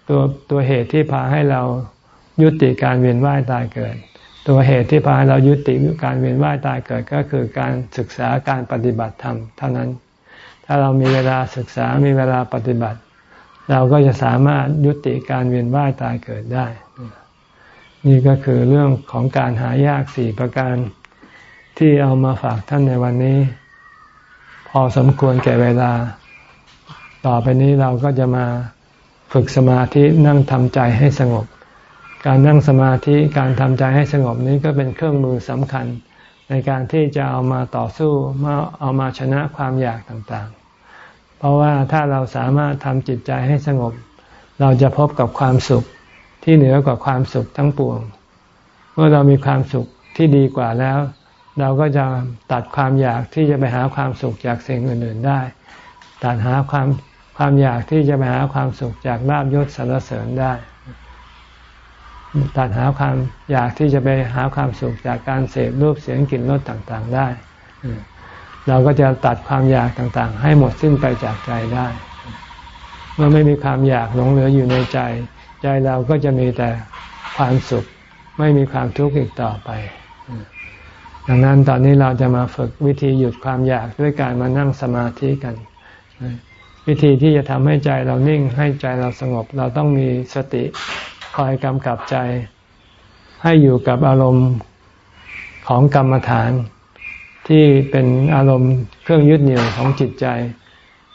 ตัวตัวเหตุที่พาให้เรายุติการเวียนว่ายตายเกิด ตัวเหตุที่พาให้เรายุติการเวียนว่ายตายเกิดก็คือการศึกษาการปฏิบัติธรรมเท่านั้น ถ้าเรามีเวลาศึกษามีเวลาปฏิบัติ เราก็จะสามารถยุติการเวียนว่ายตายเกิดได้ นี่ก็คือเรื่องของการหายากสี่ประการ ที่เอามาฝากท่านในวันนี้ พอสมควรแก่เวลา ต่อไปนี้เราก็จะมาฝึกสมาธินั่งทำใจให้สงบ การนั่งสมาธิการทำใจให้สงบนี้ก็เป็นเครื่องมือสำคัญ ในการที่จะเอามาต่อสู้มาเอามาชนะความอยากต่างๆ เพราะว่าถ้าเราสามารถทำจิตใจให้สงบ เราจะพบกับความสุข ที่เหนือกว่าความสุขทั้งปวง เมื่อเรามีความสุขที่ดีกว่าแล้ว เราก็จะตัดความอยากที่จะไปหาความสุขจากสิ่งอื่น ๆได้ ตัดหาความความอยากที่จะไปหาความสุขจากลาบยศสรรเสริญได้ ตัดหาความอยากที่จะไปหาความสุขจากการเสพรูปเสียงกลิ่นรสต่างๆได้ เราก็จะตัดความอยากต่างๆ ให้หมดสิ้นไปจากใจได้ เมื่อไม่มีความอยากหลงเหลืออยู่ในใจ ใจเราก็จะมีแต่ความสุขไม่มีความทุกข์อีกต่อไปดังนั้นตอนนี้เราจะมาฝึกวิธีหยุดความอยากด้วยการมานั่งสมาธิกัน วิธีที่จะทำให้ใจเรานิ่งให้ใจเราสงบ เราต้องมีสติคอยกำกับใจ ให้อยู่กับอารมณ์ของกรรมฐาน ที่เป็นอารมณ์เครื่องยึดเหนี่ยวของจิตใจ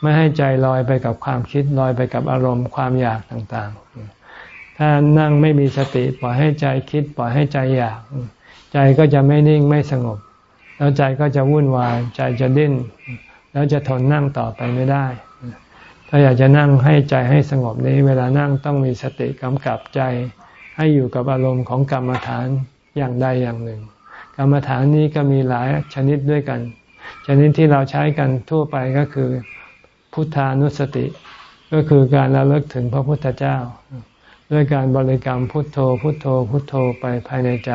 ไม่ให้ใจลอยไปกับความคิดลอยไปกับอารมณ์ความอยากต่างๆ ถ้านั่งไม่มีสติปล่อยให้ใจคิดปล่อยให้ใจอยาก ใจก็จะไม่นิ่งไม่สงบ แล้วใจก็จะวุ่นวายใจจะดิ้น แล้วจะทนนั่งต่อไปไม่ได้ ถ้าอยากจะนั่งให้ใจให้สงบนี้ เวลานั่งต้องมีสติกำกับใจ ให้อยู่กับอารมณ์ของกรรมฐานอย่างใดอย่างหนึ่ง กรรมฐานนี้ก็มีหลายชนิดด้วยกัน ชนิดที่เราใช้กันทั่วไปก็คือพุทธานุสติ ก็คือการระลึกถึงพระพุทธเจ้า ด้วยการบริกรรมพุทโธ พุทโธ พุทโธไปภายในใจ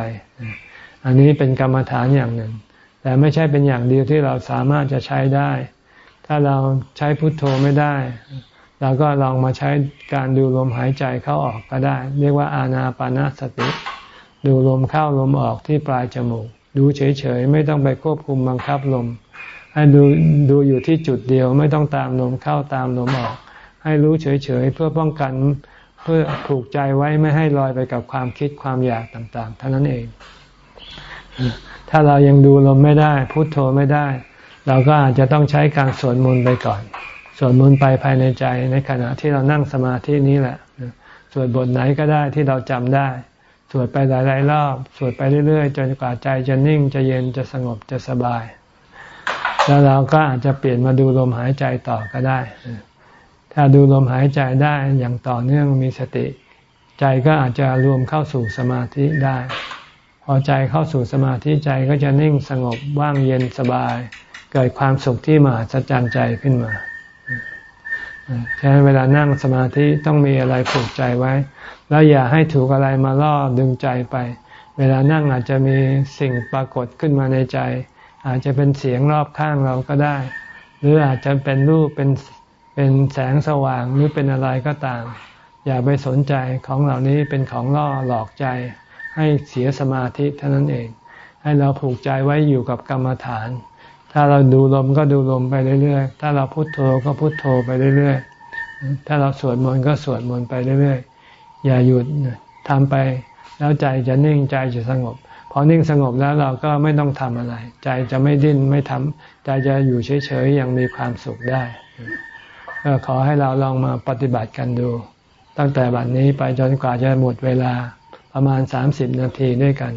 อันนี้เป็นกรรมฐานอย่างหนึ่ง แต่ไม่ใช่เป็นอย่างเดียวที่เราสามารถจะใช้ได้ ถ้าเราใช้พุทโธไม่ได้ เราก็ลองมาใช้การดูลมหายใจเข้าออกก็ได้ เรียกว่าอานาปานาสติ ดูลมเข้าลมออกที่ปลายจมูก ดูเฉยๆ ไม่ต้องไปควบคุมบังคับลม ให้ดูดูอยู่ที่จุดเดียวไม่ต้องตามลมเข้าตามลมออก ให้รู้เฉยๆเพื่อป้องกัน เพื่อผูกใจไว้ไม่ให้ลอยไปกับความคิดความอยากต่างๆเท่านั้นเอง ถ้าเรายังดูลมไม่ได้พุโทโธไม่ได้ เราก็อาจจะต้องใช้การสวดมนต์ไปก่อนสวดมนต์ไปภายในใจในขณะที่เรานั่งสมาธินี้แหละสวดบทไหนก็ได้ที่เราจำได้ สวดไปหลายๆรอบ สวดไปเรื่อยๆ จนกว่าใจจะนิ่งจะเย็นจะสงบจะสบาย แล้วเราก็อาจจะเปลี่ยนมาดูลมหายใจต่อก็ได้ ถ้าดูลมหายใจได้อย่างต่อเนื่องมีสติ ใจก็อาจจะรวมเข้าสู่สมาธิได้ พอใจเข้าสู่สมาธิใจก็จะนิ่งสงบว่างเย็นสบาย เกิดความสุขที่มหัศจรรย์ใจขึ้นมาฉะนั้นเวลานั่งสมาธิต้องมีอะไรผูกใจไว้ แล้วอย่าให้ถูกอะไรมาล่อดึงใจไป เวลานั่งอาจจะมีสิ่งปรากฏขึ้นมาในใจ อาจจะเป็นเสียงรอบข้างเราก็ได้ หรืออาจจะเป็นรูปเป็น เป็นแสงสว่างหรือเป็นอะไรก็ตาม อย่าไปสนใจของเหล่านี้เป็นของล่อหลอกใจ ให้เสียสมาธิเท่านั้นเอง ให้เราผูกใจไว้อยู่กับกรรมฐาน ถ้าเราดูลมก็ดูลมไปเรื่อยๆ ถ้าเราพุโทโธก็พุโทโธไปเรื่อยๆ ถ้าเราสวดมนต์ก็สวดมนต์ไปเรื่อยๆ อย่าหยุดทำไปแล้วใจจะนิ่งใจจะสงบพอนิ่งสงบแล้วเราก็ไม่ต้องทำอะไร ใจจะไม่ดิ้นไม่ทำใจจะอยู่เฉยๆอย่างมีความสุขได้ ก็ขอให้เราลองมาปฏิบัติกันดู ตั้งแต่บัดนนี้ไปจนกว่าจะหมดเวลาประมาณสามสิบนาทีด้วยกัน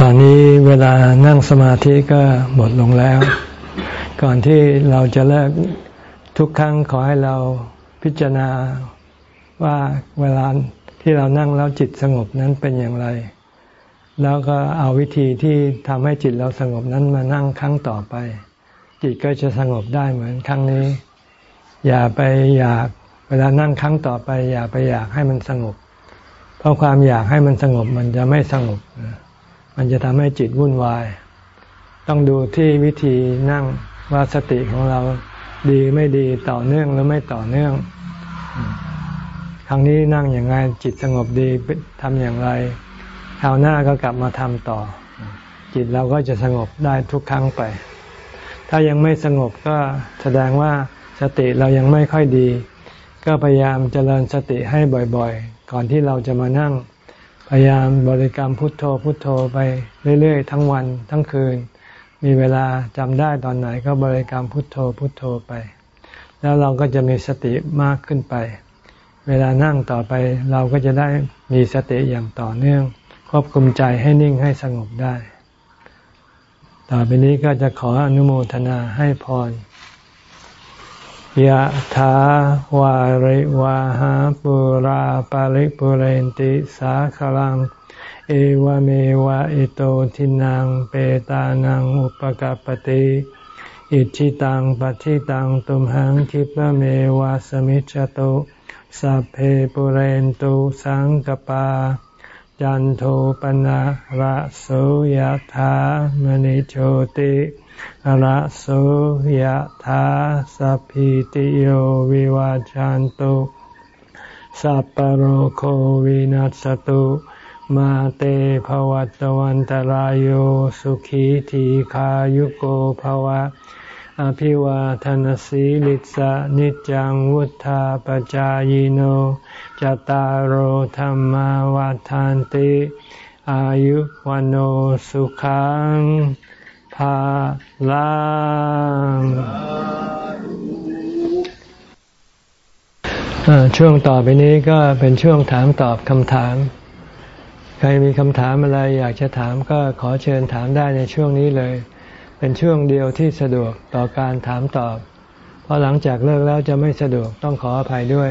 ตอนนี้เวลานั่งสมาธิก็หมดลงแล้ว ก่อนที่เราจะเลิกทุกครั้งขอให้เราพิจารณาว่าเวลาที่เรานั่งแล้วจิตสงบนั้นเป็นอย่างไร แล้วก็เอาวิธีที่ทำให้จิตเราสงบนั้นมานั่งครั้งต่อไป จิตก็จะสงบได้เหมือนครั้งนี้ อย่าไปอยากเวลานั่งครั้งต่อไป อย่าไปอยากให้มันสงบ เพราะความอยากให้มันสงบมันจะไม่สงบ มันจะทำให้จิตวุ่นวาย ต้องดูที่วิธีนั่งว่าสติของเราดีไม่ดีต่อเนื่องหรือไม่ต่อเนื่องครั้งนี้นั่งอย่างไรจิตสงบดีทำอย่างไร คราวหน้าก็กลับมาทำต่อ จิตเราก็จะสงบได้ทุกครั้งไป ถ้ายังไม่สงบก็แสดงว่าสติเรายังไม่ค่อยดี ก็พยายามเจริญสติให้บ่อยๆ ก่อนที่เราจะมานั่ง พยายามบริกรรมพุทโธพุทโธไปเรื่อยๆ ทั้งวันทั้งคืน มีเวลาจำได้ตอนไหนก็บริกรรมพุทโธพุทโธไป แล้วเราก็จะมีสติมากขึ้นไป เวลานั่งต่อไปเราก็จะได้มีสติอย่างต่อเนื่อง ควบคุมใจให้นิ่งให้สงบได้ ต่อไปนี้ก็จะขออนุโมทนาให้พรยะถาวาริวาหาปุราปาริปุเรนติสาคลัง เอวเมวะอิโตทินังเปตานังอุปกปติอิชิตังปฏิตังตุมหังคิปเมวะสมิจจตุสัพเพปุเรนตุสังกปา จันโทปนะระโสยถามณิโชติระโสยธาสัพพิติโยวิวาจันตุสัพพโรโควินัสตุมาเตภวัตวันตารโยสุขีทีขายุโกภวะ อภิวาทนสีลิสะนิจังวุธาปจายโนจตารโหธรรมวาทานติ อายุวันโอสุขังภาลังช่วงต่อไปนี้ก็เป็นช่วงถามตอบคำถาม ใครมีคำถามอะไรอยากจะถามก็ขอเชิญถามได้ในช่วงนี้เลย เป็นช่วงเดียวที่สะดวกต่อการถามตอบ เพราะหลังจากเลิกแล้วจะไม่สะดวกต้องขออภัยด้วย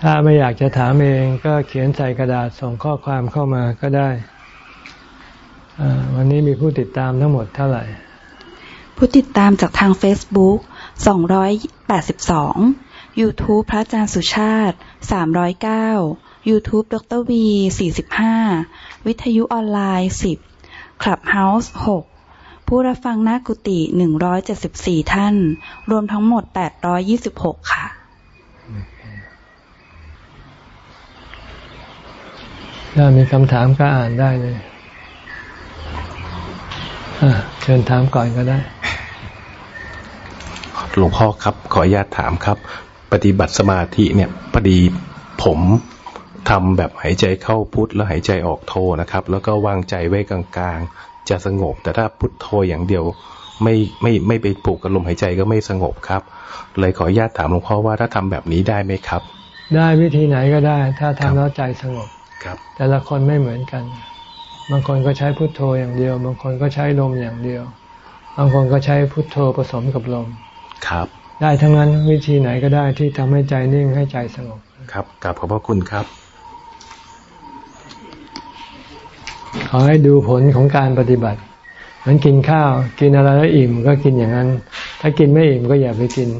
ถ้าไม่อยากจะถามเองก็เขียนใส่กระดาษส่งข้อความเข้ามาก็ได้ วันนี้มีผู้ติดตามทั้งหมดเท่าไหร่ ผู้ติดตามจากทาง Facebook 282 YouTube พระอาจารย์สุชาติ 309 YouTube ดรวี45 วิทยุออนไลน์ 10 Clubhouse 6 ผู้รับฟังหน้ากุฏิ174ท่าน รวมทั้งหมด826ค่ะ ถ้ามีคำถามก็อ่านได้เลยเชิญถามก่อนก็ได้ หลวงพ่อครับ ขออนุญาตถามครับ ปฏิบัติสมาธิเนี่ยพอดีผมทำแบบหายใจเข้าพุทแล้วหายใจออกโทนะครับ แล้วก็วางใจไว้กลางๆ จะสงบ แต่ถ้าพุทโทอย่างเดียวไม่ไม่ไม่ไปปลูกกับลมหายใจก็ไม่สงบครับ เลยขออนุญาตถามหลวงพ่อว่าถ้าทำแบบนี้ได้ไหมครับ ได้วิธีไหนก็ได้ ถ้าทำแล้วใจสงบครับ แต่ละคนไม่เหมือนกัน บางคนก็ใช้พุทโธอย่างเดียว บางคนก็ใช้ลมอย่างเดียว บางคนก็ใช้พุทโธผสมกับลมครับ ได้ทั้งนั้นวิธีไหนก็ได้ที่ทำให้ใจนิ่งให้ใจสงบครับกลับขอบพระคุณครับ ขอให้ดูผลของการปฏิบัติเหมือนกินข้าวกินอะไรแล้วอิ่มก็กินอย่างนั้น ถ้ากินไม่อิ่มก็อย่าไปกิน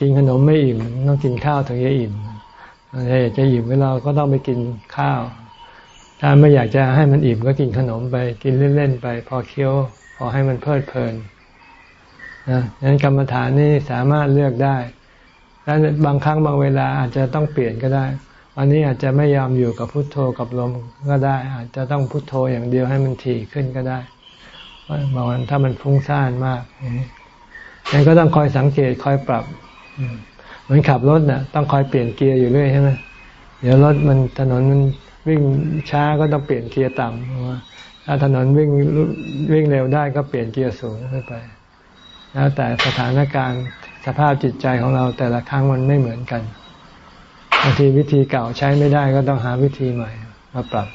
กินขนมไม่อิ่มต้องกินข้าวถึงจะอิ่มถ้าอยากจะอิ่มเราก็ต้องไปกินข้าว ถ้าไม่อยากจะให้มันอิ่มก็กินขนมไป กินเล่นๆไป พอเคี้ยวพอให้มันเพลิดเพลินนะนั้นกรรมฐานนี่สามารถเลือกได้ แล้วบางครั้งบางเวลาอาจจะต้องเปลี่ยนก็ได้ วันนี้อาจจะไม่ยอมอยู่กับพุทโธกับลมก็ได้ อาจจะต้องพุทโธอย่างเดียวให้มันถี่ขึ้นก็ได้บางวันถ้ามันฟุ้งซ่านมากอย่างนี้ก็ต้องคอยสังเกตคอยปรับ เหมือนขับรถนะ่ะ ต้องคอยเปลี่ยนเกียร์อยู่เรื่อยใช่ไหมเดี๋ยวรถมันถนนมันวิ่งช้าก็ต้องเปลี่ยนเกียร์ต่ำถ้าถนนวิ่งวิ่งเร็วได้ก็เปลี่ยนเกียร์สูงขึ้นไป แล้วแต่สถานการณ์สภาพจิตใจของเราแต่ละครั้งมันไม่เหมือนกัน บางทีวิธีเก่าใช้ไม่ได้ก็ต้องหาวิธีใหม่มาปรับ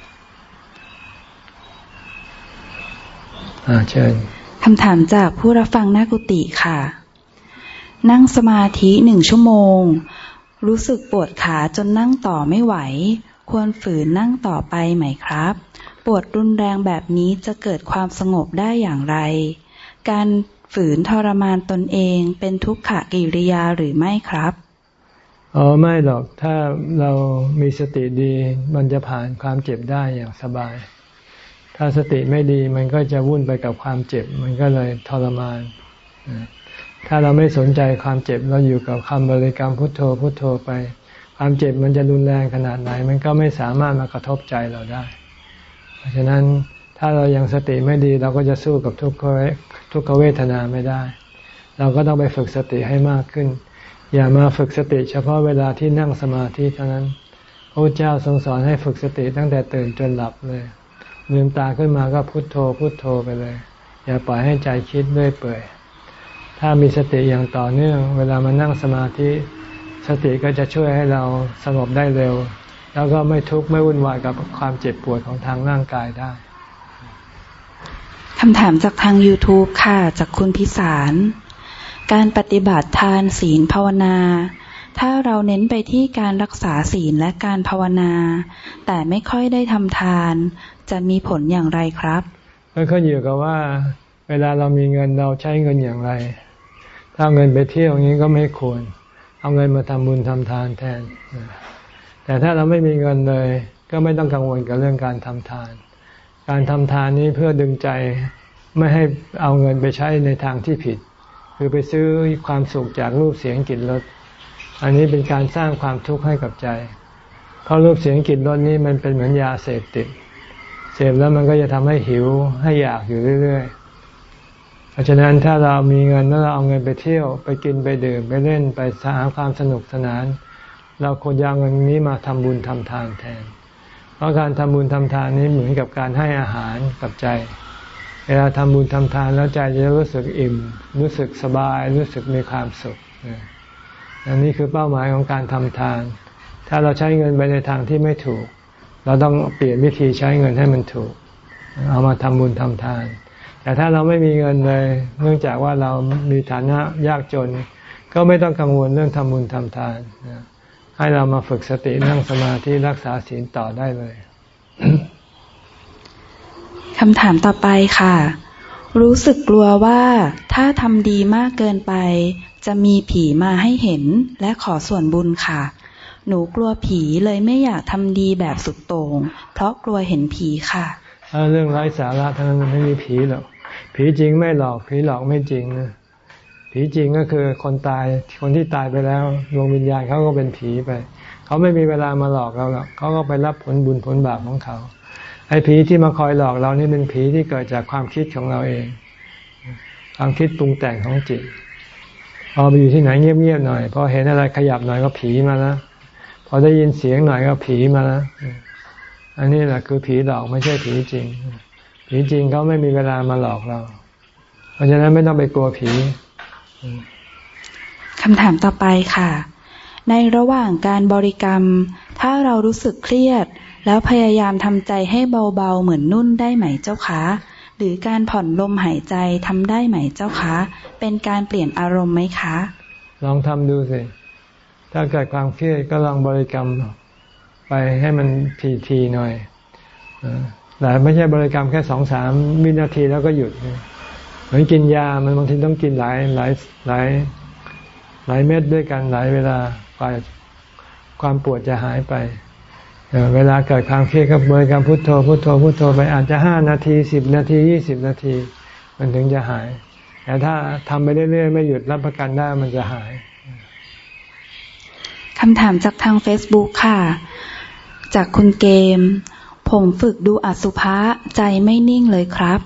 อ่าเชิญคำถามจากผู้รับฟังหน้ากุฏิค่ะ นั่งสมาธิหนึ่งชั่วโมง รู้สึกปวดขาจนนั่งต่อไม่ไหว ควรฝืนนั่งต่อไปไหมครับ ปวดรุนแรงแบบนี้จะเกิดความสงบได้อย่างไร การฝืนทรมานตนเองเป็นทุกขกิริยาหรือไม่ครับ อ๋อไม่หรอกถ้าเรามีสติดี มันจะผ่านความเจ็บได้อย่างสบาย ถ้าสติไม่ดีมันก็จะวุ่นไปกับความเจ็บ มันก็เลยทรมาน ถ้าเราไม่สนใจความเจ็บเราอยู่กับคำบริกรรมพุทโธพุทโธไป ความเจ็บมันจะรุนแรงขนาดไหน มันก็ไม่สามารถมากระทบใจเราได้ เพราะฉะนั้นถ้าเรายังสติไม่ดีเราก็จะสู้กับทุกขทุกขเวทนาไม่ได้ เราก็ต้องไปฝึกสติให้มากขึ้น อย่ามาฝึกสติเฉพาะเวลาที่นั่งสมาธิเท่านั้นพระเจ้าทรงสอนให้ฝึกสติตั้งแต่ตื่นจนหลับเลยลืมตาขึ้นมาก็พุโทโธพุโทโธไปเลย อย่าปล่อยให้ใจคิดด้วยเปื่อย ถ้ามีสติอย่างต่อเนื่อง เวลามานั่งสมาธิ สติก็จะช่วยให้เราสงบได้เร็ว แล้วก็ไม่ทุกข์ไม่วุ่นวายกับความเจ็บปวดของทางร่างกายได้คำถามจากทาง YouTube ค่ะ จากคุณพิสาร การปฏิบัติทานศีลภาวนา ถ้าเราเน้นไปที่การรักษาศีลและการภาวนา แต่ไม่ค่อยได้ทำทาน จะมีผลอย่างไรครับก็ขึ้นอยู่กับว่า เวลาเรามีเงินเราใช้เงินอย่างไร ถ้าเงินไปเที่ยวอย่างนี้ก็ไม่ควร เอาเงินมาทำบุญทำทานแทน แต่ถ้าเราไม่มีเงินเลย ก็ไม่ต้องกังวลกับเรื่องการทำทาน การทำทานนี้เพื่อดึงใจไม่ให้เอาเงินไปใช้ในทางที่ผิด คือไปซื้อความสุขจากรูปเสียงกลิ่นรสอันนี้เป็นการสร้างความทุกข์ให้กับใจ เพราะรูปเสียงกลิ่นรสนี้มันเป็นเหมือนยาเสพติด เสพแล้วมันก็จะทำให้หิวให้อยากอยู่เรื่อยๆ เพราะฉะนั้นถ้าเรามีเงินแล้วเราเอาเงินไปเที่ยว ไปกินไปดื่มไปเล่นไปหาความสนุกสนาน เราควรจะเอาเงินนี้มาทำบุญทำทานแทน เพราะการทำบุญทำทานนี้เหมือนกับการให้อาหารกับใจ เวลาทำบุญทำทานแล้วใจจะรู้สึกอิ่ม รู้สึกสบาย รู้สึกมีความสุขอันนี้คือเป้าหมายของการทำทาน ถ้าเราใช้เงินไปในทางที่ไม่ถูก เราต้องเปลี่ยนวิธีใช้เงินให้มันถูก เอามาทำบุญทำทาน แต่ถ้าเราไม่มีเงินเลย เนื่องจากว่าเรามีฐานะยากจน ก็ไม่ต้องกังวลเรื่องทำบุญทำทาน ให้เรามาฝึกสตินั่งสมาธิรักษาศีลต่อได้เลย คำถามต่อไปค่ะ รู้สึกกลัวว่าถ้าทำดีมากเกินไป จะมีผีมาให้เห็นและขอส่วนบุญค่ะ หนูกลัวผีเลยไม่อยากทำดีแบบสุดโต่งเพราะกลัวเห็นผีค่ะเรื่องไร้สาระทั้งนั้นไม่มีผีหรอกผีจริงไม่หลอกผีหลอกไม่จริงนะผีจริงก็คือคนตายคนที่ตายไปแล้วดวงวิญญาณเขาก็เป็นผีไป เขาไม่มีเวลามาหลอกเราหรอกเขาก็ไปรับผลบุญผลบาปของเขา อ้ผีที่มาคอยหลอกเรานี่เป็นผีที่เกิดจากความคิดของเราเอง ความคิดปรุงแต่งของจิต พอไปอยู่ที่ไหนเงียบๆหน่อย พอเห็นอะไรขยับหน่อยก็ผีมาแล้วพอได้ยินเสียงหน่อยก็ผีมาแล้วอันนี้แหละคือผีหลอกไม่ใช่ผีจริง ผีจริงเขาไม่มีเวลามาหลอกเรา เพราะฉะนั้นไม่ต้องไปกลัวผีคำถามต่อไปค่ะ ในระหว่างการบริกรรม ถ้าเรารู้สึกเครียด แล้วพยายามทำใจให้เบาๆ เหมือนนุ่นได้ไหมเจ้าคะ หรือการผ่อนลมหายใจทำได้ไหมเจ้าคะ เป็นการเปลี่ยนอารมณ์ไหมคะ ลองทำดูสิ ถ้าเกิดความเครียดก็ลองบริกรรมไปให้มันทีๆหน่อยแต่ไม่ใช่บริกรรมแค่สองสามวินาทีแล้วก็หยุด เหมือนกินยา มันบางทีต้องกินหลายหลายหลายหลายเม็ดด้วยกันหลายเวลาไปความปวดจะหายไป เวลาเกิดความเครียดก็บริกรรมพุทโธพุทโธพุทโธไปอาจจะห้านาทีสิบนาทียี่สิบนาที มันถึงจะหาย แต่ถ้าทำไปเรื่อยๆไม่หยุดรับประกันได้มันจะหายคำถามจากทาง Facebook ค่ะ จากคุณเกม ผมฝึกดูอสุภะใจไม่นิ่งเลยครับ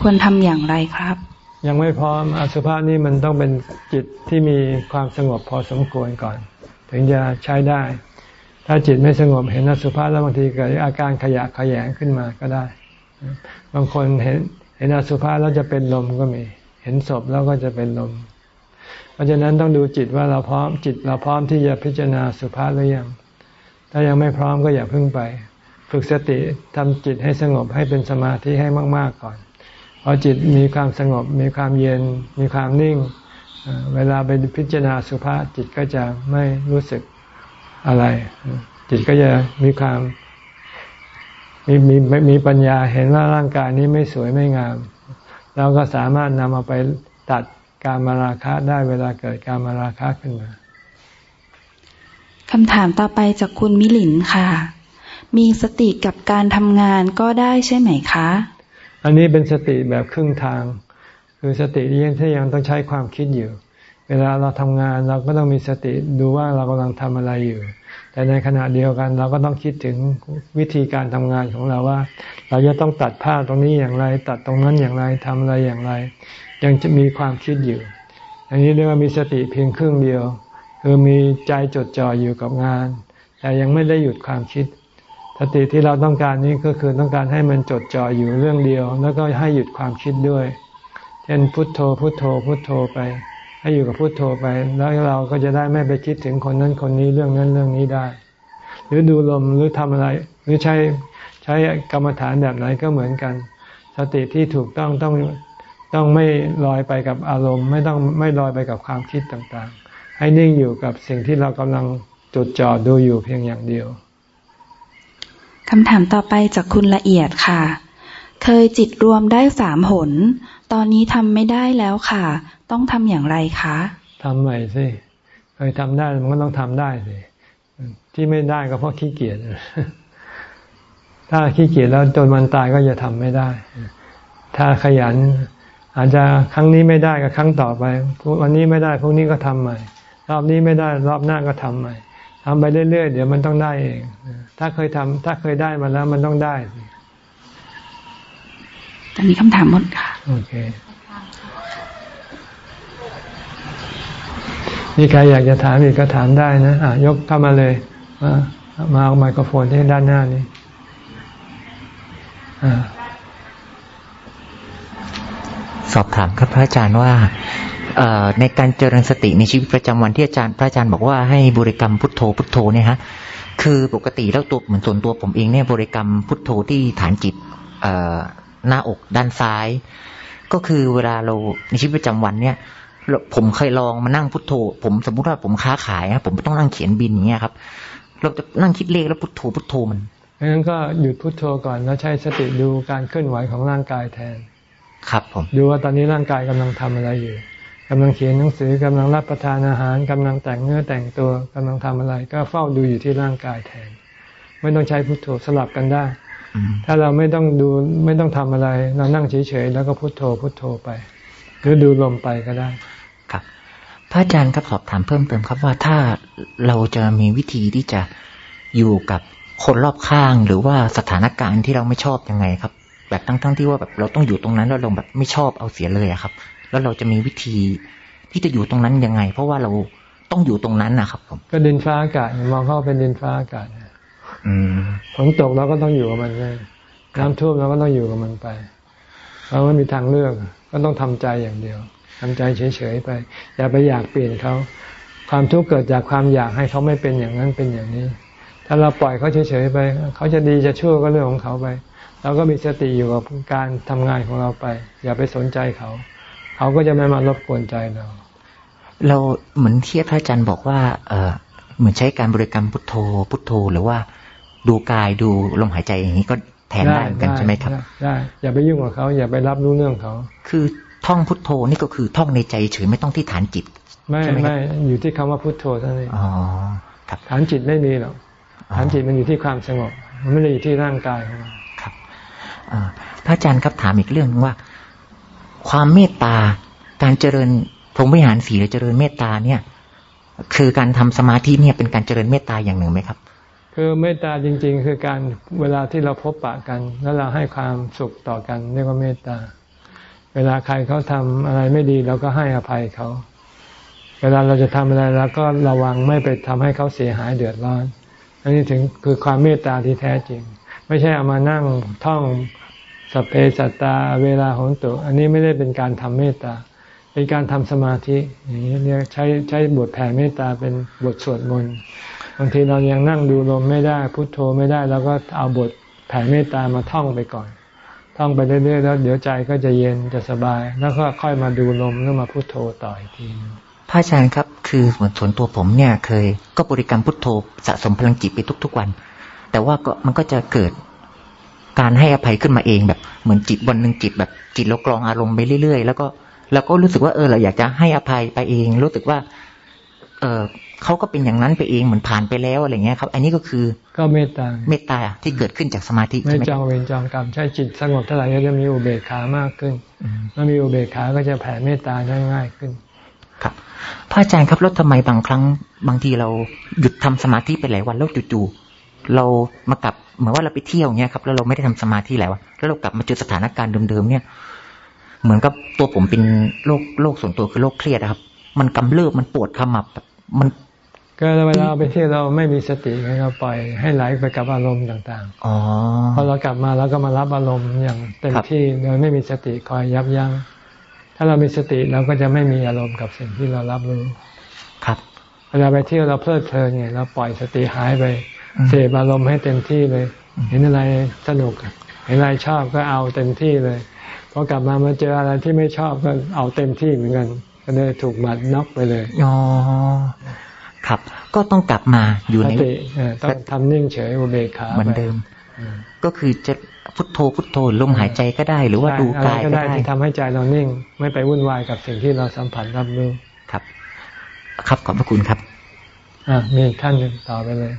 ควรทำอย่างไรครับ ยังไม่พร้อมอสุภะนี่มันต้องเป็นจิตที่มีความสงบพอสมควรก่อน ถึงจะใช้ได้ ถ้าจิตไม่สงบเห็นอสุภะแล้วบางทีเกิดอาการขยะขยงขึ้นมาก็ได้ บางคนเห็นเห็นอสุภะแล้วจะเป็นลมก็มี เห็นศพแล้วก็จะเป็นลม เพราะฉะนั้นต้องดูจิตว่าเราพร้อมจิตเราพร้อมที่จะพิจารณาสุภาษหรือยัง ถ้ายังไม่พร้อมก็อย่าเพิ่งไป ฝึกสติทำจิตให้สงบให้เป็นสมาธิให้มาก ๆก่อนพอจิตมีความสงบมีความเย็นมีความนิ่ง เวลาไปพิจารณาสุภาษจิตก็จะไม่รู้สึก อะไร จิตก็จะมีความมีมีมีปัญญาเห็นว่าร่างกายนี้ไม่สวยไม่งาม เราก็สามารถนำเอาไปตัดการมาราคะได้เวลาเกิดการมาราคะขึ้นมาคำถามต่อไปจากคุณมิลินค่ะ มีสติกับการทำงานก็ได้ใช่ไหมคะ อันนี้เป็นสติแบบครึ่งทาง คือสติยังที่ยังต้องใช้ความคิดอยู่ เวลาเราทำงานเราก็ต้องมีสติดูว่าเรากำลังทำอะไรอยู่ แต่ในขณะเดียวกันเราก็ต้องคิดถึงวิธีการทำงานของเราว่า เราจะต้องตัดผ้าตรงนี้อย่างไร ตัดตรงนั้นอย่างไรทำอะไรอย่างไร ยังจะมีความคิดอยู่อันนี้เรียกว่ามีสติเพียงครึ่งเดียว คือมีใจจดจ่ออยู่กับงาน แต่ยังไม่ได้หยุดความคิด สติที่เราต้องการนี้ก็คือต้องการให้มันจดจ่ออยู่เรื่องเดียว แล้วก็ให้หยุดความคิดด้วย เช่นพุทโธพุทโธพุทโธไป ให้อยู่กับพุทโธไป แล้วเราก็จะได้ไม่ไปคิดถึงคนนั้นคนนี้เรื่องนั้นเรื่องนี้ได้ หรือดูลมหรือทำอะไร หรือใช้ใช้กรรมฐานแบบไหนก็เหมือนกัน สติที่ถูกต้องต้องต้องไม่ลอยไปกับอารมณ์ ไม่ต้องไม่ลอยไปกับความคิดต่างๆ ให้นิ่งอยู่กับสิ่งที่เรากำลังจดจ่อดูอยู่เพียงอย่างเดียวคำถามต่อไปจากคุณละเอียดค่ะ เคยจิตรวมได้สามหน ตอนนี้ทำไม่ได้แล้วค่ะ ต้องทำอย่างไรคะทำใหม่สิเคยทำได้มันก็ต้องทำได้สิที่ไม่ได้ก็เพราะขี้เกียจถ้าขี้เกียจแล้วจนวันตายก็จะทำไม่ได้ ถ้าขยัน อาจจะครั้งนี้ไม่ได้ก็ครั้งต่อไปวันนี้ไม่ได้พรุ่งนี้ก็ทำใหม่ รอบนี้ไม่ได้รอบหน้าก็ทำใหม่ทำไปเรื่อยๆเดี๋ยวมันต้องได้เอง ถ้าเคยทำถ้าเคยได้มาแล้วมันต้องได้ตอนนี้คำถามหมดค่ะ โอเค มีใครอยากจะถามอีกก็ถามได้นะอะยกเข้ามาเลยมาเอาไมโครโฟนที่ด้านหน้านี้อ่สอบถามครับพระอาจารย์ว่าในการเจริญสติในชีวิตประจำวันที่อาจารย์พระอาจารย์บอกว่าให้บริกรรมพุทโธพุทโธเนี่ยฮะคือปกติแล้วตัวเหมือนส่วนตัวผมเองเนี่ยบริกรรมพุทโธที่ฐานจิตหน้าอกด้านซ้าย ก็คือเวลาเราในชีวิตประจำวันเนี่ย ผมเคยลองมานั่งพุทโธ ผมสมมุติว่าผมค้าขายนะผมต้องนั่งเขียนบินอย่างเงี้ยครับ เราจะนั่งคิดเลขแล้วพุทโธพุทโธมันงั้นก็หยุดพุทโธก่อนแล้วใช้สติดูการเคลื่อนไหวของร่างกายแทน ครับผมดูว่าตอนนี้ร่างกายกำลังทำอะไรอยู่กำลังเขียนหนังสือกำลังรับประทานอาหารกำลังแต่งเนื้อแต่งตัวกำลังทำอะไร ก็เฝ้าดูอยู่ที่ร่างกายแทน ไม่ต้องใช้พุทโธสลับกันได้ ถ้าเราไม่ต้องดูไม่ต้องทำอะไร เรานั่งเฉยๆแล้วก็พุทโธพุทโธไป หรือดูลมไปก็ได้ค รับพระอาจารย์ครับสอบถามเพิ่มเติมครับว่าถ้าเราจะมีวิธีที่จะอยู่กับคนรอบข้างหรือว่าสถานการณ์ที่เราไม่ชอบยังไงครับ แบบทั้งๆทที่ว่าแบบเราต้องอยู่ตรงนั้นแล้วเราแบบไม่ชอบเอาเสียเลยอะครับ แล้วเราจะมีวิธีที่จะอยู่ตรงนั้นยังไง เพราะว่าเราต้องอยู่ตรงนั้นนะครับผมก็ดินฟ้าอากาศมองเข้าเป็นดินฟ้าอากาศฝนตกเราก็ต้องอยู่กับมันเลยน้ำท่วมเราก็ต้องอยู่กับมันไปเราไม่มีทางเลือกก็ต้องทำใจอย่างเดียว ทำใจเฉยๆไป อย่าไปอยากเปลี่ยนเขาความทุกข์เกิดจากความอยากให้เขาไม่เป็นอย่างนั้นเป็นอย่างนี้ ถ้าเราปล่อยเขาเฉยๆไป เขาจะดีจะชั่วก็เรื่องของเขาไปเราก็มีสติอยู่กับการทำงานของเราไป อย่าไปสนใจเขา เขาก็จะไม่มารบกวนใจเรา เราเหมือนที่พระอาจารย์บอกว่า เออเหมือนใช้การบริกรรมพุทโธ พุทโธ หรือว่า ดูกายดูลมหายใจอย่างนี้ก็แทนได้เหมือนกันใช่ไหมครับ ได้ อย่าไปยุ่งกับเขา อย่าไปรับรู้เรื่องเขา คือ ท่องพุทโธนี่ก็คือท่องในใจเฉยไม่ต้องที่ฐานจิต ไม่ไม่อยู่ที่คำว่าพุทโธเท่านั้นอ๋อครับฐานจิตไม่มีหรอกฐานจิตมันอยู่ที่ความสงบ มันไม่ได้อยู่ที่ร่างกายของเราพระอาจารย์ครับถามอีกเรื่องว่า ความเมตตาการเจริญพรหมวิหารสีหรือเจริญเมตตาเนี่ย คือการทำสมาธิเนี่ยเป็นการเจริญเมตตาอย่างหนึ่งไหมครับ คือเมตตาจริง ๆ คือการเวลาที่เราพบปะกัน แล้วเราให้ความสุขต่อกันเรียกว่าเมตตา เวลาใครเขาทำอะไรไม่ดีเราก็ให้อภัยเขา เวลาเราจะทำอะไรเราก็ระวังไม่ไปทำให้เขาเสียหายเดือดร้อน อันนี้ถึงคือความเมตตาที่แท้จริง ไม่ใช่เอามานั่งท่องสเปสัตตาเวลาของตัวอันนี้ไม่ได้เป็นการทำเมตตา เป็นการทำสมาธิอย่างนี้เรียใช้ใช้บทแผ่เมตตาเป็นบทสวดมนต์บางทีเรายังนั่งดูลมไม่ได้พุโทโธไม่ได้เราก็เอาบทแผ่เมตตามาท่องไปก่อน ท่องไปเรื่อยๆแล้วเดี๋ยวใจก็จะเย็นจะสบาย แล้วก็ค่อยมาดูลมแล้วมาพุโทโธต่ออีกทีพระอาจารย์ครับ คือเหมือนส่วนตัวผมเนี่ยเคย ก็บริกรรมพุทโธสะสมพลังจิตไปทุก ๆวัน แต่ว่าก็มันก็จะเกิดการให้อภัยขึ้นมาเองแบบเหมือนจิตวันหนึ่งจิตแบบจิตเรากรองอารมณ์ไปเรื่อยๆ แล้วก็แล้วก็รู้สึกว่าเออเราอยากจะให้อภัยไปเอง รู้สึกว่า เออ เขาก็เป็นอย่างนั้นไปเองเหมือนผ่านไปแล้วอะไรเงี้ยครับ อันนี้ก็คือก็เมตตาเมตตาที่เกิดขึ้นจากสมาธิไม่ใช่ไหมจองเวรจองกรรมใช่จิตสงบเท่าไหร่ก็จะมีอุเบกขามากขึ้นอืมเมื่อมีอุเบกขาก็จะแผ่เมตตาได้ง่ายขึ้น ครับพระอาจารย์ครับแล้วทำไมบางครั้งบางทีเราหยุดทำสมาธิไปหลายวันแล้วจู่ๆเรามากลับเหมือนว่าเราไปเที่ยวเงี้ยครับแล้วเราไม่ได้ทำสมาธิหลายวันแล้วเรากลับมาเจอสถานการณ์เดิมๆเนี่ย เหมือนกับตัวผมเป็นโรคโรคส่วนตัวคือโรคเครียดนะครับ มันกำเริบมันปวดขมับแบบมัน ก็เวลาเราไปเที่ยวเราไม่มีสติไงเราปล่อยให้ไหลไปกับอารมณ์ต่างอ๋อๆพอเรากลับมาเราก็มารับอารมณ์อย่างเต็มครับที่โดยไม่มีสติคอยยับยั้ง ถ้าเรามีสติเราก็จะไม่มีอารมณ์กับสิ่งที่เรารับรู้ ครับ เวลาไปเที่ยวเราเพลิดเพลินไงเราปล่อยสติหายไปอืมเสพอารมณ์ให้เต็มที่เลย เห็นอะไรสนุก เห็นอะไรชอบก็เอาเต็มที่เลยพอกลับมามาเจออะไรที่ไม่ชอบก็เอาเต็มที่เหมือนกันก็เลยถูกหมัดน็อกไปเลยอ๋อ ครับ ก็ต้องกลับมาอยู่สในติเอ่อต้องทำนิ่งเฉยอุเบกขาเหมือนไปเดิมอืมก็คือจะพุทโธพุทโธลมหายใจก็ได้ หรือว่าใช่ดูอะไรกายก็ก็ได้ได้ที่ทำให้ใจเรานิ่ง ไม่ไปวุ่นวายกับสิ่งที่เราสัมผัสรับรู้ครับ ครับขอบพระคุณครับอะมีอีกท่านหนึ่งต่อไปเลย